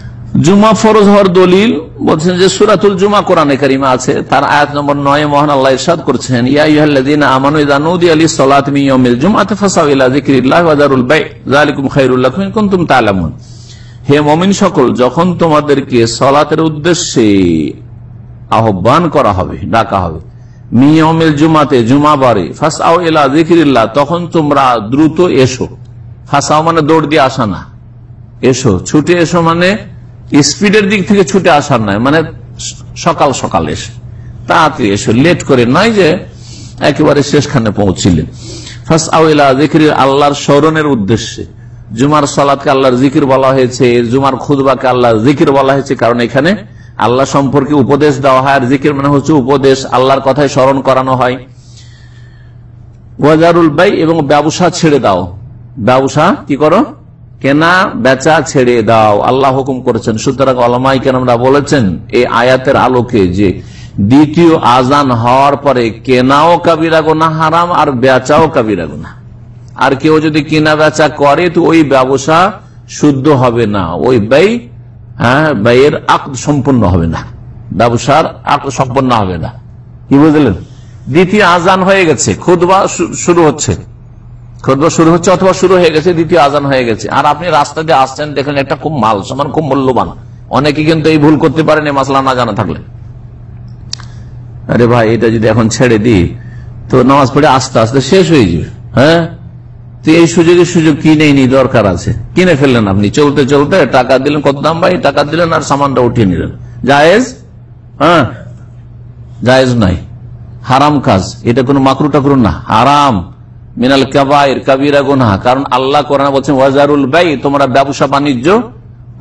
A: জুমা ফরজ হওয়ার দলিল বলছেন যে সুরাতুল জুমা কোরআনে কারিমা আছে, তার আয়াত নম্বর নয় মহান আল্লাহ ইরশাদ করছেন, ইয়া ইহাল্লাদিন আমানু ইদা নুদি আলি সালাত ইয়াউমিল জুমআতি ফাসাউ ইলা যিকরিল্লাহি ওয়া দারুল বাই যালিকুম খায়রুল লাকুম ইন কুনতুম তা'লামুন হে মুমিন সকল, যখন তোমাদেরকে সালাতের উদ্দেশ্যে আহ্বান করা হবে, ডাকা হবে মিয়মিল জুমাতে জুমা বারে ফাঁসাও এলা জিকিরিল্লাহ তখন তোমরা দ্রুত এসো। ফাঁসাও মানে দৌড় দিয়ে আসা না। এসো, ছুটে এসো মানে স্পিডের দিক থেকে ছুটে আসার নয় মানে সকাল সকাল এসে। তাড়াতাড়ি এসো লেট করে নয় যে একেবারে শেষখানে পৌঁছিলেন ফার্স্ট আউলা জিকির আল্লাহর স্মরণের উদ্দেশ্যে। জুমার সালাদকে আল্লাহর জিকির বলা হয়েছে, জুমার খুদবাকে আল্লাহর জিকির বলা হয়েছে, কারণ এখানে আল্লাহ সম্পর্কে উপদেশ দেওয়া হয়, আর জিকির মানে হচ্ছে উপদেশ, আল্লাহর কথায় স্মরণ করানো হয়। ওয়াজারুল বাই এবং ব্যবসা ছেড়ে দাও। ব্যবসা কি করো? কেনা, বেচা, ছেড়ে দাও। আল্লাহ হুকুম করেছেন। সুতরাং আলমাই কেন আমরা বলেছেন, এই আয়াতের আলোকে যে দ্বিতীয় আজান হওয়ার পরে কেনাও কাবিরা গোনা হারাম, আর বেচাও কাবিরা গোনা আর কেউ যদি কেনা বেচা করে, তো ওই ব্যবসা শুদ্ধ হবে না। ওই ব্যয় হ্যাঁ ব্যয়ের আক সম্পূর্ণ হবে না। ব্যবসার আক সম্পন্ন হবে না। কি বুঝলেন? দ্বিতীয় আজান হয়ে গেছে। খুদবা শুরু হচ্ছে। খুদবা শুরু হচ্ছে অথবা শুরু হয়ে গেছে, দ্বিতীয় আজান হয়ে গেছে। আর আপনি রাস্তা দিয়ে আসছেন দেখলেন একটা খুব মাল, সমান খুব মূল্যবান। অনেকে কিন্তু এই ভুল করতে পারেন, মাসলা না জানা থাকলে। আরে ভাই, এটা যদি এখন ছেড়ে দিই, তো নামাজ পড়ে আস্তে আস্তে শেষ হয়ে যাবে হ্যাঁ? তো এই সুযোগে সুযোগ কিনে নি দরকার আছে। কিনে ফেললেন আপনি, চলতে চলতে টাকা দিলেন, কত দাম ভাই? টাকা দিলেন আর সামানটা উঠিয়ে নিলেন। জায়েজ? হ্যাঁ? জায়েজ নাই। হারাম কাজ, এটা কোনো মাকরু টাকরু না, হারাম। মিনাল কাবাইর কাবিরা গুনা কারণ আল্লাহ কোরআন বলছেন, ওয়াজারুল বাই তোমরা ব্যবসা বাণিজ্য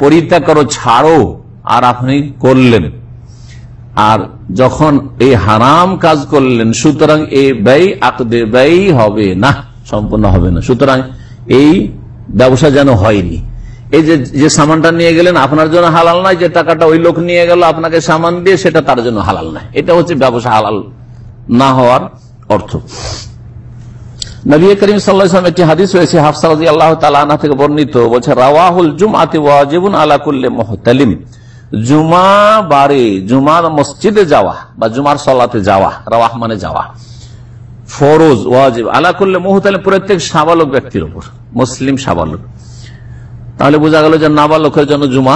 A: পরিত্যাগ করো, ছাড়ো, আর আপনি করলেন। আর যখন এই হারাম কাজ করলেন, সুতরাং এই ব্যয় আকদে ব্যয় হবে না, সম্পূর্ণ হবে না। সুতরাং এই ব্যবসা যেন হয়নি। এই যে যে সামানটা নিয়ে গেলেন, আপনার জন্য হালাল নাই যে টাকাটা ওই লোক নিয়ে গেল, আপনাকে সামান দিয়ে, সেটা তার জন্য হালাল নাই এটা হচ্ছে ব্যবসা হালাল না হওয়ার অর্থ। নবী করিম সাল্লাম একটি হাদিস রয়েছে হাফসারদি আল্লাহ তালা থেকে বর্ণিত, বলছে, রাওয়াহুল জুম আতি ওয়াজিবুন আলা কুল্লে মহতালিম। জুমা বারে, জুমার মসজিদে যাওয়া বা জুমার সলাতে যাওয়া, রাওয়াহ মানে যাওয়া, ফরজ, ওয়াজিব, আলা করলে মুহতালে প্রত্যেক সাবালক ব্যক্তির উপর, মুসলিম সাবালক। তাহলে বোঝা গেল যে নাবালকের জন্য জুমা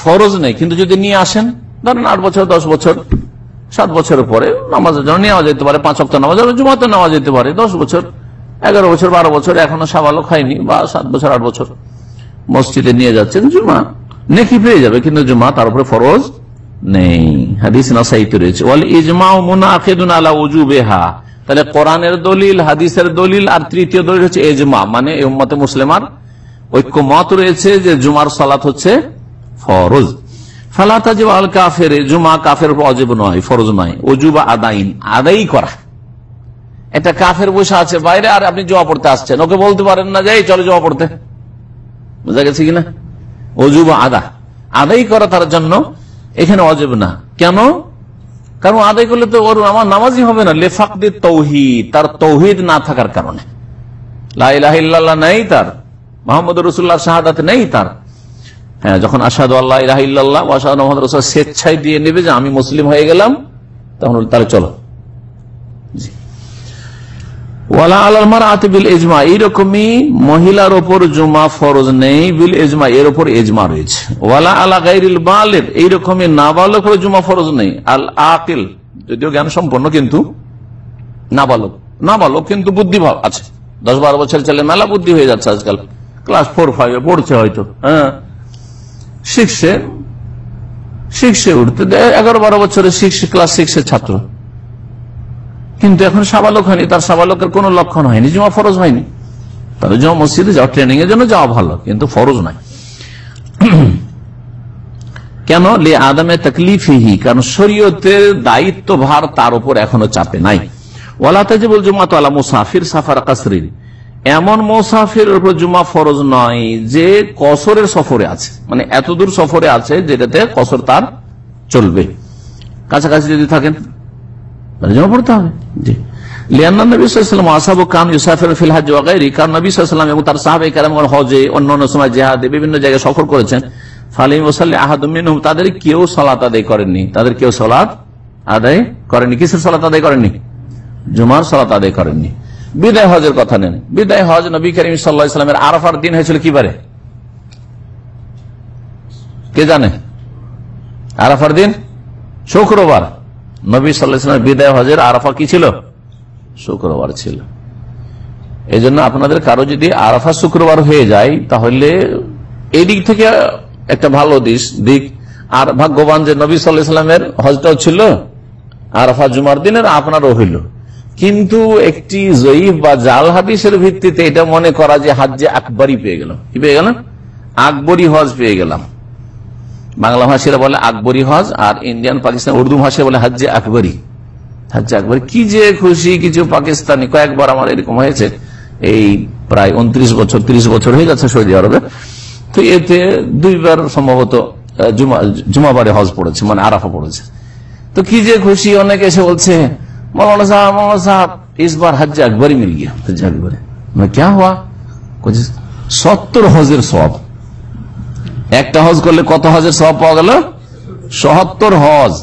A: ফরজ নেই, কিন্তু যদি নিয়ে আসেন, ধরেন আট বছর, দশ বছর সাত বছরের পরে নামাজের জন্য নেওয়া যেতে পারে, পাঁচ অক্ট নামাজ জুমাতে নেওয়া যেতে পারে, দশ বছর, এগারো বছর, বারো বছর, এখনও সাবালক হয়নি বা সাত বছর, আট বছর। মসজিদে নিয়ে যাচ্ছেন জুমা, নেকি পেয়ে যাবে, কিন্তু জুমা তার উপরে ফরজ নেই। হাদিস নাসাইতে রয়েছে, ওয়াল ইজমা মুনাফিদুন আলা উজুবেহা। তাহলে কোরআনের দলিল, হাদিসের দলিল, আর তৃতীয় দলিল হচ্ছে এজমা মানে উম্মতে মুসলিমার ঐক্যমত রয়েছে যে জুমার সালাত হচ্ছে ফরজ। ফালাতা যে আল কাফের, জুমা কাফের নয়, ফরজ অজুবা আদাইন, আদাই করা। একটা কাফের আছে, বাইরে আর আপনি পড়তে আসছেন। ওকে বলতে পারেন না যে চলো পড়তে। বোঝা গেছে কিনা? অজুব আদা। আদায় করা তার জন্য এখানে অজব না। কেন? কারণ আদায় করলে তো ওর আমার নামাজই হবে না। লেফাকদি তৌহিদ, তার তৌহিদ না থাকার কারণে। লাইলাহিল্লাহ নেই তার। মোহাম্মদ রসুল্লাহ শাহাদাত নেই তার। হ্যাঁ যখন আসাদু আল্লাহ ইলাহিল্লাহ আসাদ মোহাম্মদ রসুল স্বেচ্ছায় দিয়ে নেবে যে আমি মুসলিম হয়ে গেলাম, তখন তাহলে চলো। ওয়ালা আলালমার আতে বিল এজমা এইরকমই মহিলার ওপর জুমা ফরজ নেই, বিল এজমা এর ওপর এজমা রয়েছে। ওয়ালা এইরকমই জুমা ফরজ নেই। আল যদিও জ্ঞান সম্পন্ন কিন্তু নাবালক নাবালক কিন্তু বুদ্ধিভাব আছে। দশ বারো বছর ছেলে মেলা বুদ্ধি হয়ে যাচ্ছে আজকাল। ক্লাস ফোর ফাইভে পড়ছে হয়তো হ্যাঁ। শিখছে শিখছে উঠতে এগারো বারো শিখছে ক্লাস ছাত্র। কিন্তু এখন সাবালক হয়নি, তার সাবালকের লক্ষণ হয়নি, জমা ফরজ হয়নি। জমা মসজিদে যাওয়া ট্রেনিং এর জন্য যাওয়া ভালো, কিন্তু ফরজ নাই কেন? লে আদমে তকলিফিহি, কারণ শরীয়তের দায়িত্ব ভার তার উপর এখনও চাপে নাই। ওয়ালাতে যে বল জুমা তো আলা মুসাফির সাফার কাসরিন। এমন মোসাফির উপর জুমা ফরজ নয় যে কসরের সফরে আছে। মানে এত দূর সফরে আছে যেটাতে কসর তার চলবে। কাছাকাছি যদি থাকেন জমা পড়তে হবে। জি। বিভিন্ন জায়গায় সফর করেছেন। তাদের কেউ সলাত আদায় করেননি। তাদের কেউ সলাত আদায় সলাত আদায় করেননি? জুমার সলাত আদায় করেননি। বিদায় হজের কথা নেন। বিদায় হজ নবী করিম সাল্লাহ ইসলামের আরফার দিন হয়েছিল কি বারে? কে জানে? আরাফার দিন? শুক্রবার। নবী সাল্লাহামের বিদায় হজের আরাফা কি ছিল? শুক্রবার ছিল। এই জন্য আপনাদের কারও যদি আরাফা শুক্রবার হয়ে যায়, তাহলে এই দিক থেকে একটা ভালো দিস দিক। আর ভাগ্যবান যে নবী সাল্লাহামের হজটাও ছিল, আরাফা জুমার দিনের, আপনারও হইল। কিন্তু একটি জয়ীফ বা জাল হাদিসের ভিত্তিতে এটা মনে করা যে হাজ্যে আকবরই পেয়ে গেল কি পেয়ে গেলাম? আকবরী হজ পেয়ে গেলাম। বাংলা ভাষীরা বলে আকবরী হজ আর ইন্ডিয়ান, পাকিস্তান, উর্দু ভাষায় বলে হাজ্যে আকবরী। হাজ্যে আকবরী। কি যে খুশি কিছু পাকিস্তানি। কয়েকবার আমার এরকম হয়েছে। এই প্রায় উনত্রিশ বছর, ত্রিশ বছর হয়ে যাচ্ছে সৌদি আরবে। তো এতে দুইবার সম্ভবত জুমাবারে হজ পড়েছে মানে আরাফা পড়েছে। তো কি যে খুশি, অনেকে এসে বলছে मौलाना साहब मौलाना साहब इस बार हज अकबरी मिल गया हज अकबरी मैं क्या हुआ कुछ সত্তর হজের সব একটা হজ করলে কত হজের সব পাওয়া গেল সত্তর হজ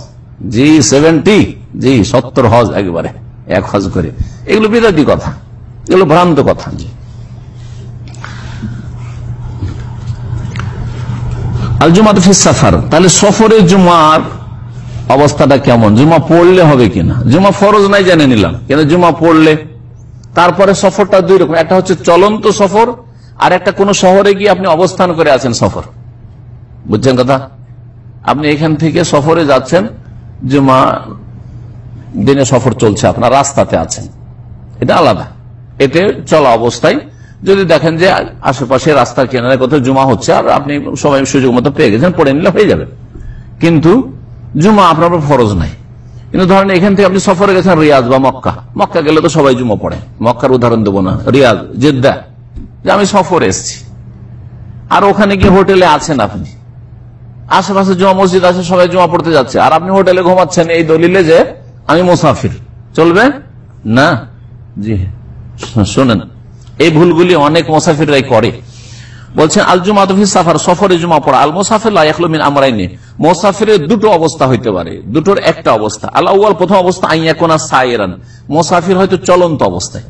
A: জি সেভেন্টি জি সত্তর হজ একবারে এক হজ করে এগুলো বিরোধী কথা এগুলো ভ্রান্ত কথা জি আল জুমাত সাফার তাহলে সফরের জুমার অবস্থাটা কেমন? জুমা পড়লে হবে কিনা? জুমা ফরজ নাই জেনে নিলাম। কিন্তু জুমা পড়লে তারপরে সফরটা দুই রকম। একটা হচ্ছে চলন্ত সফর, আর একটা কোন শহরে গিয়ে আপনি অবস্থান করে আছেন সফর। বুঝছেন কথা? আপনি এখান থেকে সফরে যাচ্ছেন, জুমা দিনে সফর চলছে, আপনার রাস্তাতে আছেন। এটা আলাদা। এতে চলা অবস্থায় যদি দেখেন যে আশেপাশে রাস্তার কেনারে কোথাও জুমা হচ্ছে, আর আপনি সময় সুযোগ মতো পেয়ে গেছেন, পড়ে নিলে হয়ে যাবে। কিন্তু জুমা আপনার ফরজ নাই। কিন্তু ধরেন এখান থেকে আপনি সফরে গেছেন রিয়াজ বা মক্কা। মক্কা গেলে তো সবাই জুমা পড়ে। মক্কার উদাহরণ দেবো না। Riyadh, Jeddah. যে আমি সফরে এসছি। আর ওখানে গিয়ে হোটেলে আছেন আপনি। আশেপাশে জুমা মসজিদ আছে, সবাই জমা পড়তে যাচ্ছে। আর আপনি হোটেলে ঘুমাচ্ছেন এই দলিলে যে আমি মুসাফির। চলবে? না? জি। শোনেন, এই ভুলগুলি অনেক মুসাফিররাই করে। বলছেন আল জুমাতফি সাফার, সফরে জুমা পড়া। আল মোসাফির লাইমিন আমরাইনি। মোসাফিরের দুটো অবস্থা হইতে পারে, দুটোর একটা অবস্থা। আল্লাহ প্রথম অবস্থা আইয়া কোনা সাইরান। মোসাফির হয়তো চলন্ত অবস্থায়।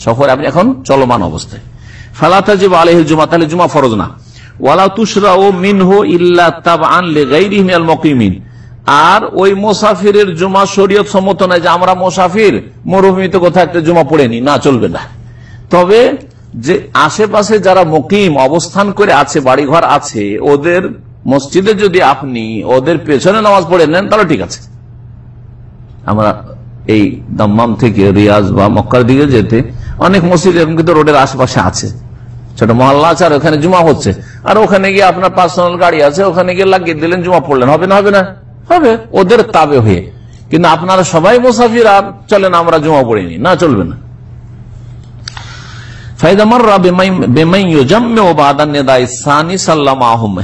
A: সফরে আপনি এখন চলমান অবস্থায়। জুমা জুমা ফরজ না। ওয়ালা তুসরা ও মিনহো ইল্লা তাব আর ওই মোসাফিরের জুমা যে আমরা মোসাফির, মরুভূমিতে কোথাও একটা জুমা পড়েনি না, চলবে না। তবে যে আশেপাশে যারা মকিম অবস্থান করে আছে, বাড়িঘর আছে, ওদের মসজিদে যদি আপনি ওদের পেছনে নামাজ পড়ে নেন, তাহলে ঠিক আছে। আমরা এই দম্মাম থেকে রিয়াজ বা মক্কার দিকে যেতে অনেক মসজিদ এরকম কিন্তু রোডের আশেপাশে আছে। ছোট মহল্লা আছে আর ওখানে জুমা হচ্ছে। আর ওখানে গিয়ে আপনার পার্সোনাল গাড়ি আছে, ওখানে গিয়ে লাগিয়ে দিলেন, জুমা পড়লেন। হবে না হবে না? হবে। ওদের তাবে হয়ে। কিন্তু আপনারা সবাই মুসাফির আর চলেন, আমরা জমা পড়িনি না, চলবে না।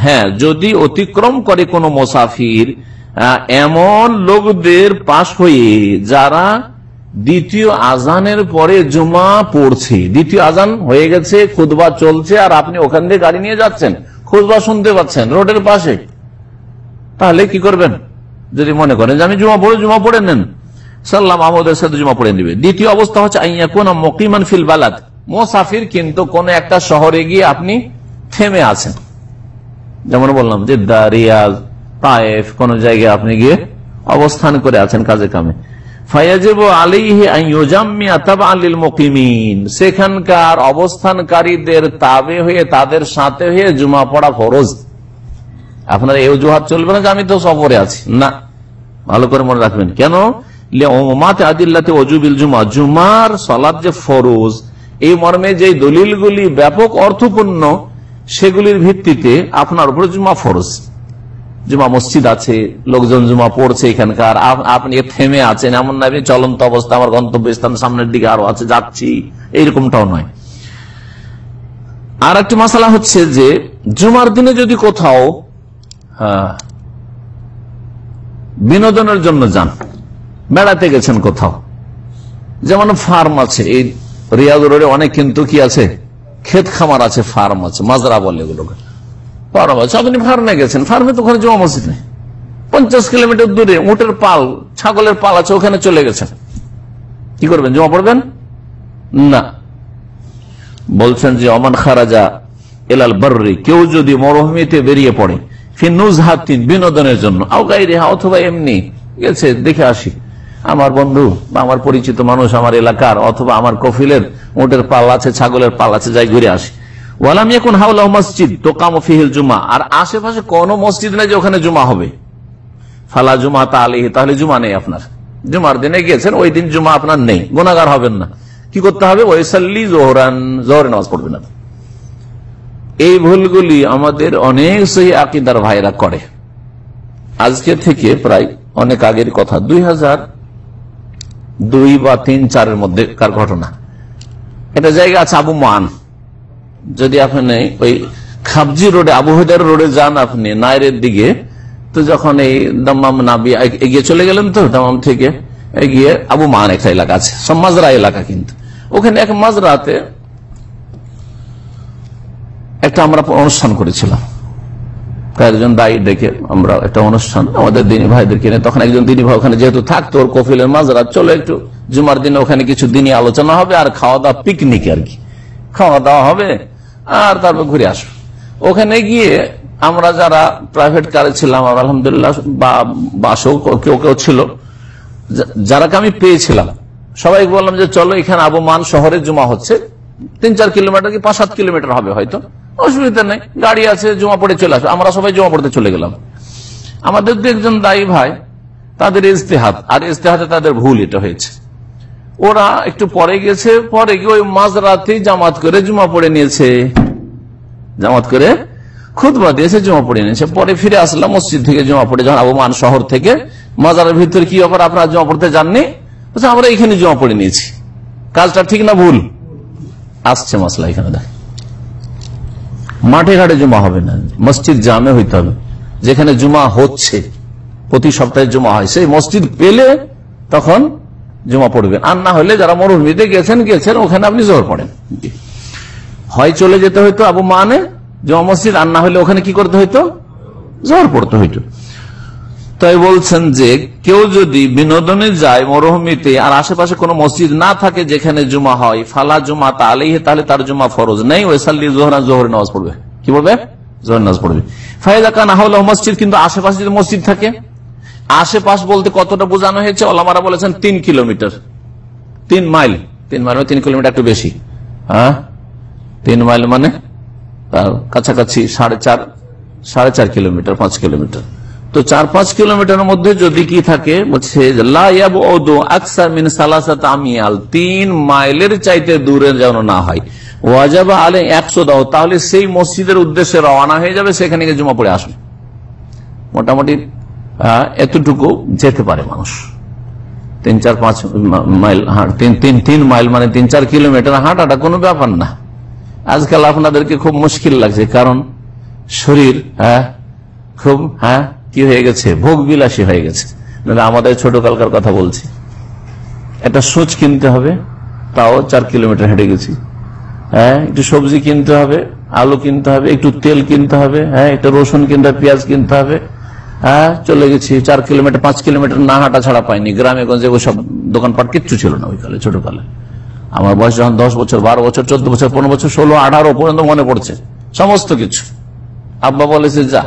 A: হ্যাঁ যদি অতিক্রম করে কোন মোসাফির এমন লোকদের পাশ হয়ে যারা দ্বিতীয় আজানের পরে জুমা পড়ছে, দ্বিতীয় আজান হয়ে গেছে খুদবা চলছে, আর আপনি ওখান দিয়ে গাড়ি নিয়ে যাচ্ছেন খুদবা শুনতে পাচ্ছেন, রোডের পাশে, তাহলে কি করবেন? যদি মনে করেন যে আমি জুমা পড়ে জুমা পড়ে নেন, সাল্লাম আহমদের সাথে জুমা পড়ে নিবে। দ্বিতীয় অবস্থা হচ্ছে আইয়া কোন মকিমান ফিল বালাদ। মোসাফির কিন্তু কোন একটা শহরে গিয়ে আপনি থেমে আছেন। যেমন বললাম যে রিয়াজ, তায়েফ, কোন জায়গায় আপনি গিয়ে অবস্থান করে আছেন কাজে কামে। সেখানকার অবস্থানকারীদের তাবে হয়ে, তাদের সাথে হয়ে জুমা পড়া ফরজ। আপনার এই অজুহাত চলবে না যে আমি তো সফরে আছি। না, ভালো করে মনে রাখবেন। কেন? আদিল্লাতে অজুবিল জুমা। জুমার সলাদ যে ফরজ এই মর্মে যে দলিলগুলি ব্যাপক অর্থপূর্ণ, সেগুলির ভিত্তিতে আপনার উপরে জুমা ফরজ। জুমা মসজিদ আছে, লোকজন জুমা পড়ছে এখানকার আপনি থেমে আছেন, এমন না চলন্ত অবস্থা, আমার গন্তব্য স্থান সামনের দিকে আরও আছে, যাচ্ছি, এইরকমটাও নয়। আর একটি মশলা হচ্ছে যে, জুমার দিনে যদি কোথাও বিনোদনের জন্য যান বেড়াতে গেছেন কোথাও, যেমন ফার্ম আছে, এই রিয়াদ রোডে অনেক কিন্তু কি আছে? ক্ষেত খামার আছে ফার্ম আছে, মাজরা বলে এগুলোকে। ফার্ম আছে। আপনি ফার্মে গেছেন। ফার্মে তো ওখানে জমা মসজিদ নেই। পঞ্চাশ কিলোমিটার দূরে উটের পাল, ছাগলের পাল আছে, ওখানে চলে গেছেন। কি করবেন জমা পড়বেন? না। বলছেন যে, অমান খারাজা এলাল বার্রি, কেউ যদি মরুভূমিতে বেরিয়ে পড়ে ফিনুজ হাতিন বিনোদনের জন্য আউকাই রেহা অথবা এমনি, গেছে, দেখে আসি। আমার বন্ধু বা আমার পরিচিত মানুষ আমার এলাকার অথবা আমার কফিলের উটের পাল আছে, ছাগলের পাল আছে, যাই ঘুরে আসি। ওয়ালাম এখন হাওলা মসজিদ, তোকাম ফিহিল জুমা। আর আশেপাশে কোন মসজিদ নেই যে ওখানে জুমা হবে। ফালা জুমা তা আলিহি, তাহলে জুমা নেই আপনার। জুমার দিনে গিয়েছেন, ওই দিন জুমা আপনার নেই। গুণাগার হবেন না। কি করতে হবে? ওয়েসাল্লি জোহরান, জোহরে নামাজ পড়বেন না। এই ভুলগুলি আমাদের অনেক সেই আকিদার ভাইরা করে। আজকে থেকে প্রায় অনেক আগের কথা। দুই হাজার দুই বা তিন চারের মধ্যে কার ঘটনা? একটা জায়গা আছে আবু মান। যদি আপনি ওই খাবজি রোডে আবুহেদার রোডে যান আপনি, নাইরের দিকে, তো যখন এই দাম্মাম নাবি এগিয়ে চলে গেলেন তো দামাম থেকে এগিয়ে আবু মান একটা এলাকা আছে, সব মাজরা এলাকা কিন্তু। ওখানে এক মাজরাতে একটা আমরা অনুষ্ঠান করেছিলাম। কয়েকজন দায়ী ডেকে আমরা একটা অনুষ্ঠান আমাদের দিনী ভাইদের কিনে, তখন একজন দিনী ভাই ওখানে যেহেতু থাকতো, ওর কফিলের মাজরা চলো একটু জুমার দিনে ওখানে কিছু দিনই আলোচনা হবে আর খাওয়া দাওয়া পিকনিক আর কি। খাওয়া দাওয়া হবে আর তারপর ঘুরে আসব। ওখানে গিয়ে আমরা যারা প্রাইভেট কারে ছিলাম আলহামদুলিল্লাহ বা বাসও কেউ কেউ ছিল যারাকে আমি পেয়েছিলাম সবাই বললাম যে চলো এখানে আবমান শহরে জুমা হচ্ছে, তিন চার কিলোমিটার কি পাঁচ সাত কিলোমিটার হবে হয়তো। অসুবিধা নেই, গাড়ি আছে, জমা পড়ে চলে আসবে। আমরা সবাই জমা পড়তে চলে গেলাম। আমাদের দু একজন দায়ী ভাই, তাদের ইজতেহাত আর ইজতেহাতে তাদের ভুল এটা হয়েছে। ওরা একটু পরে গেছে, পরে গিয়ে ওই মাঝরাতে জামাত করে জমা পড়ে নিয়েছে। জামাত করে খুদবা দিয়েছে, জমা পড়ে নিয়েছে। পরে ফিরে আসলাম মসজিদ থেকে জমা পড়ে, যখন আবমান শহর থেকে। মাজারের ভিতরে কি ব্যাপার, আপনারা জমা পড়তে যাননি? আমরা এখানে জমা পড়ে নিয়েছি। কাজটা ঠিক না, ভুল? আসছে মশলা এখানে দেখ মাঠে ঘাটে জমা হবে না। মসজিদ জামে হইতে হবে। যেখানে জুমা হচ্ছে, প্রতি সপ্তাহে জমা হয়। সেই মসজিদ পেলে তখন জমা পড়বেন। আর না হলে যারা মরুভূমিতে গেছেন গেছেন, ওখানে আপনি জোর পড়েন। হয় চলে যেতে হইতো আবু মানে জমা মসজিদ, আর না হলে ওখানে কি করতে হইতো? জোর পড়তে হইতো। তাই বলছেন যে, কেউ যদি বিনোদনে যায় মরুভূমিতে আর আশেপাশে কোনো মসজিদ না থাকে যেখানে জুমা হয়, ফালা জুমা তা তাহলেই তাহলে তার জুমা ফরজ। নেই, ওই সাল্লি জোহরা জোহরে নামাজ পড়বে। কি বলবে? জোহর নামাজ পড়বে। ফায়দা কান মসজিদ, কিন্তু আশেপাশে যদি মসজিদ থাকে, আশেপাশ বলতে কতটা বোঝানো হয়েছে? ওলামারা বলেছেন তিন কিলোমিটার। তিন মাইল। তিন মাইল মানে তিন কিলোমিটার একটু বেশি। হ্যাঁ? তিন মাইল মানে কাছাকাছি সাড়ে চার সাড়ে চার কিলোমিটার, পাঁচ কিলোমিটার। তো চার পাঁচ কিলোমিটারের মধ্যে যদি কি থাকে, বলছে আমিয়াল, তিন মাইলের চাইতে দূরে যেন না হয়। ওয়াজাবা আলে একশো দাও, তাহলে সেই মসজিদের উদ্দেশ্যে রওনা হয়ে যাবে, সেখানে গিয়ে জমা পড়ে আসবে। মোটামুটি এতটুকু যেতে পারে মানুষ। তিন চার পাঁচ মাইল তিন তিন তিন মাইল মানে তিন চার কিলোমিটার হাঁটাটা কোনো ব্যাপার না। আজকাল আপনাদেরকে খুব মুশকিল লাগছে, কারণ শরীর হ্যাঁ খুব হ্যাঁ কি হয়ে গেছে? ভোগ বিলাসী হয়ে গেছে। নাহলে আমাদের ছোট কালকার কথা বলছি। একটা সুচ কিনতে হবে, তাও চার কিলোমিটার হেঁটে গেছি। হ্যাঁ একটু সবজি কিনতে হবে, আলু কিনতে হবে, একটু তেল কিনতে হবে হ্যাঁ একটু রসুন কিনতে হবে, পেঁয়াজ কিনতে হবে। হ্যাঁ চলে গেছি, চার কিলোমিটার, পাঁচ কিলোমিটার না হাঁটা ছাড়া পাইনি। গ্রামে, গঞ্জে ওসব দোকানপাট কিচ্ছু ছিল না ওই কালে, ছোট কালে। আমার বয়স যখন দশ বছর, বারো বছর, চোদ্দ বছর, পনেরো বছর, ষোলো, আঠারো পর্যন্ত মনে পড়ছে। সমস্ত কিছু। আব্বা বলেছে, যা,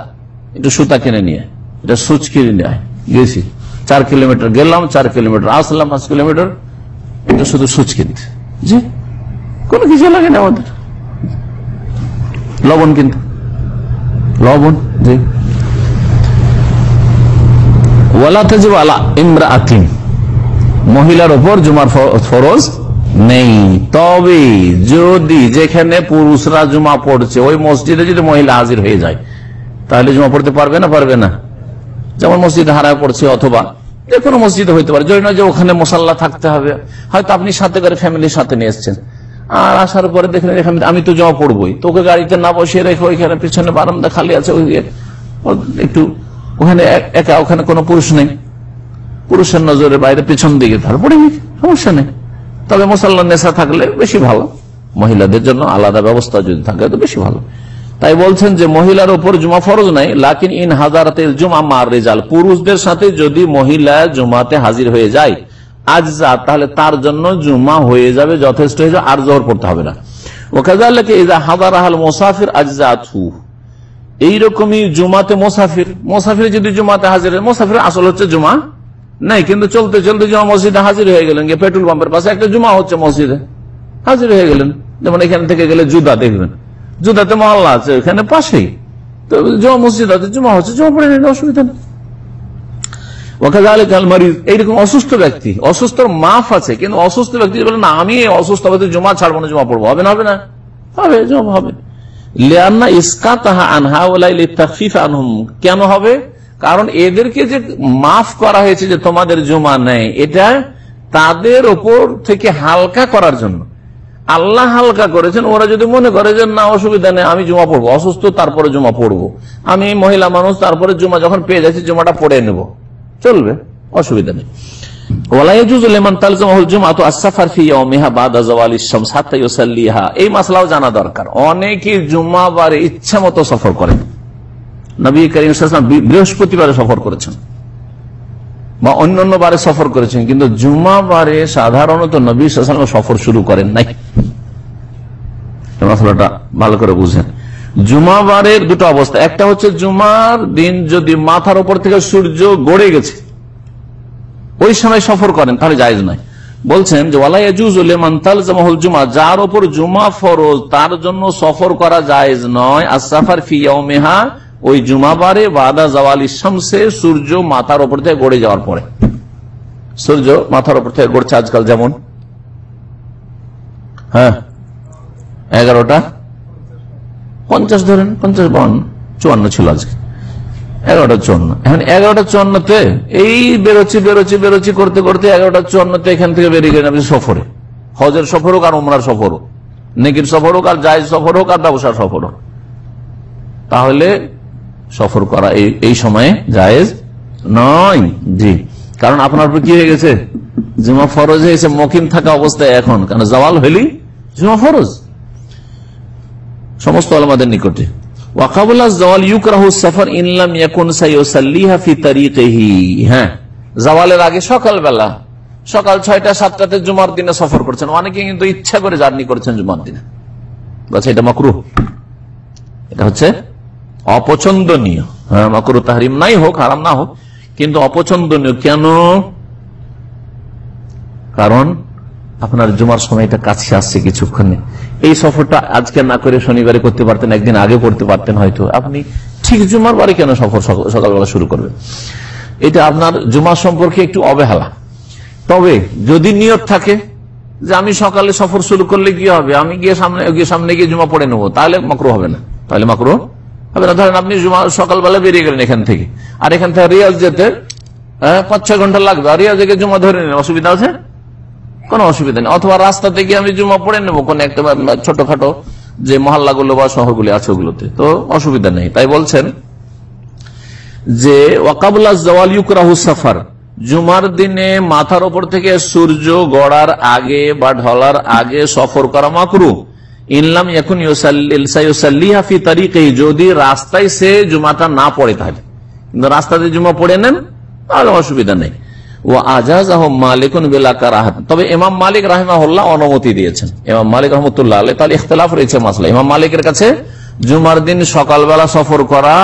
A: একটু সুতা কিনে নিয়ে এটা সুচ কিনে নিয়ে গেছি। চার কিলোমিটার গেলাম, চার কিলোমিটার আসলাম, পাঁচ কিলোমিটার। এটা শুধু সুচ কিনতে জি। কোনো কিছু লাগে না আমাদের। লবণ কিন্তু। লবণ, জি। মহিলার ওপর জুমার ফরজ নেই। তবে যদি যেখানে পুরুষরা জুমা পড়ছে, ওই মসজিদে যদি মহিলা হাজির হয়ে যায়, তাহলে জুমা পড়তে পারবে না? পারবে না। যেমন মসজিদে হারায় পড়ছে অথবা যে কোনো মসজিদে হইতে পারে। যদি না যে ওখানে মশাল্লা থাকতে হবে। হয়তো আপনি সাথে করে ফ্যামিলির সাথে নিয়ে এসছেন। আর আসার পরে দেখলেন এখানে আমি তো জমা পড়বই। তোকে গাড়িতে না বসিয়ে রেখে ওইখানে পিছনে বারান্দা খালি আছে ওই একটু ওখানে এক- ওখানে কোনো পুরুষ নেই। পুরুষের নজরে বাইরে পেছন দিকে পড়ে সমস্যা নেই। তবে মুসল্লা নেশা থাকলে বেশি ভালো। মহিলাদের জন্য আলাদা ব্যবস্থা যদি থাকে, তো বেশি ভালো। তাই বলছেন যে মহিলার উপর জুমা ফরজ নাই, লাকিন ইন হাজারাতের জুমা মার রেজাল। পুরুষদের সাথে যদি মহিলা জুমাতে হাজির হয়ে যায় আজ যা তাহলে তার জন্য জুমা হয়ে যাবে, যথেষ্ট হয়ে যাবে, আর জোহর পড়তে হবে না। এইরকমই জুমাতে মোসাফির। মোসাফির যদি জুমাতে হাজির হয় মোসাফির আসল হচ্ছে জুমা নাই, কিন্তু চলতে চলতে জমা মসজিদে হাজির হয়ে গেলেন। পেট্রোল পাম্পের পাশে একটা জুমা হচ্ছে মসজিদে। হাজির হয়ে গেলেন। যেমন এখান থেকে গেলে জুদা দেখবেন। জুদাতে মহল্লা আছে এখানে পাশেই। তো জমা মসজিদ আছে, জুমা হচ্ছে, জমা পড়ে নিলে অসুবিধা নেই। কেন হবে? কারণ এদেরকে যে মাফ করা হয়েছে যে তোমাদের জমা নেই, এটা তাদের ওপর থেকে হালকা করার জন্য। আল্লাহ হালকা করেছেন, ওরা যদি মনে করে যে না, অসুবিধা নেই, আমি জমা পড়ব। অসুস্থ, তারপরে জমা পড়ব। আমি মহিলা মানুষ, তারপরে জুমা যখন পেয়ে যাচ্ছি, জমাটা পড়ে নেব। চলবে, অসুবিধা নেই। এই জানা দরকার। অনেকে মতো সফর করেন। নবী বৃহস্পতিবারে সফর করেছেন। বা অন্যান্য বারে সফর করেছেন, কিন্তু জুম্মাবারে সাধারণত নবী সফর শুরু করেন নাই। মশলাটা ভালো করে বুঝেন। জুমাবারের দুটো অবস্থা। একটা হচ্ছে জুমার দিন যদি মাথার উপর থেকে সূর্য গড়ে গেছে, ওই সময় সফর করেন, তাহলে জায়জ নয়। বলছেন যে ওয়ালাইজুল জুমা যার ওপর জুমা ফরজ, তার জন্য সফর করা জায়েজ নয়। আসাফার ফিয়ামেহা ওই জুমাবারে বাদা জওয়াল ইসামসে সূর্য মাথার ওপর থেকে গড়ে যাওয়ার পরে। সূর্য মাথার ওপর থেকে গড়ছে আজকাল যেমন। হ্যাঁ এগারোটা। পঞ্চাশ ধরেন, পঞ্চাশ বাউন্ন, চুয়ান্ন ছিল আজকে। এগারোটা চুয়ান্ন। এখন এগারোটা চুয়ান্নতে এই বেরোচ্ছি বেরোচ্ছি বেরোচ্ছি করতে করতে এগারোটা চুয়ান্নতে এখান থেকে বেরিয়ে গেলেন আপনি সফরে। হজের সফর হোক আর উমরার সফর হোক। নেকির সফর হোক আর জায়জ সফর হোক আর ব্যবসার সফর হোক। তাহলে সফর করা এই সময়ে জায়েজ নয়। জি। কারণ আপনার উপর কি হয়ে গেছে? জুমা ফরজ হয়েছে মকিম থাকা অবস্থায় এখন। কারণ জওয়াল হলি জুমা ফরজ। সমস্ত আলমাদের নিকটে। হ্যাঁ। জওয়ালের আগে সকালবেলা, সকাল ছয়টা, সাতটাতে জুমার দিনে সফর করছেন। কিন্তু ইচ্ছা করে জার্নি করছেন জুমার দিনে। বলছে এটা এটা হচ্ছে অপছন্দনীয়। হ্যাঁ মকরু তাহারিম নাই হোক, হারাম না হোক, কিন্তু অপছন্দনীয় কেন? কারণ আপনার জুমার সময়টা কাছে আসছে কিছুক্ষণে। এই সফরটা আজকে না করে শনিবারে করতে পারতেন, একদিন আগে করতে পারতেন হয়তো। আপনি ঠিক জুমার বারে কেন সফর সকালবেলা শুরু করবেন? এটা আপনার জুমার সম্পর্কে একটু অবহেলা। তবে যদি নিয়ত থাকে যে আমি সকালে সফর শুরু করলে কি হবে? আমি গিয়ে সামনে গিয়ে সামনে গিয়ে জুমা পড়ে নেব, তাহলে মাকরু হবে না। তাহলে মাকরু ধরেন আপনি সকালবেলা বেরিয়ে গেলেন এখান থেকে। আর এখান থেকে রিয়াজ যেতে পাঁচ ছয় ঘণ্টা লাগবে। আর ইয়া জায়গায় জমা ধরে নেন অসুবিধা আছে? কোনো অসুবিধা নেই। অথবা রাস্তাতে থেকে আমি জুমা পড়ে নেব, কোন একটা ছোটখাটো যে মহল্লাগুলো বা শহরগুলি আছে ওগুলোতে। তো অসুবিধা নেই। তাই বলছেন যে সাফার। জুমার দিনে মাথার ওপর থেকে সূর্য গড়ার আগে বা ঢলার আগে সফর করা মাকরু। ইনলাম এখন ইউসাল্লিহাফি তারিখে যদি রাস্তায় সে জুমাটা না পড়ে থাকে কিন্তু রাস্তাতে জুমা পড়ে নেন, তাহলে অসুবিধা নেই। ও আজাজ মালিকুন তবে ইমাম মালিক রাহমাহুল্লাহ অনুমতি দিয়েছেন। ইমাম মালিক রহমতুল্লাহ আলাই তাহলে ইখতলাফ রয়েছে মাসলা। ইমাম মালিকের কাছে জুমার দিন সকালবেলা সফর করা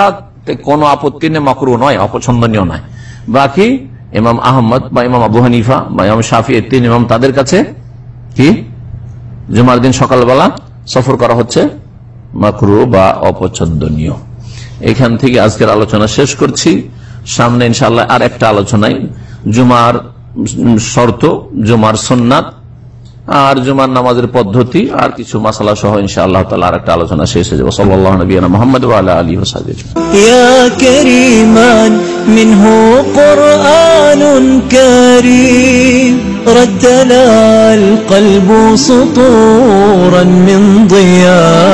A: কোনো আপত্তি নেই, মকরু নয়, অপছন্দনীয় নয়। বাকি ইমাম আহমদ বা ইমাম আবু হানিফা বা ইমাম শাফি তিন ইমাম তাদের কাছে কি? জুমার দিন সকালবেলা সফর করা হচ্ছে মাকরু বা অপছন্দনীয়। এখান থেকে আজকের আলোচনা শেষ করছি। সামনে ইনশাল্লাহ আর একটা আলোচনায়। জুমার শর্ত, জুমার সন্ন্যাত আর জুমার নামাজের পদ্ধতি আর কিছু মশলা সহ ইনশা আল্লাহ তালা আর একটা আলোচনা শেষ হয়ে যাবো সাল্লাহ নবীনা মোহাম্মদ আলী ওসাদ
B: يا كريما منه قرآن كريم رتل القلب سطورا من ضياء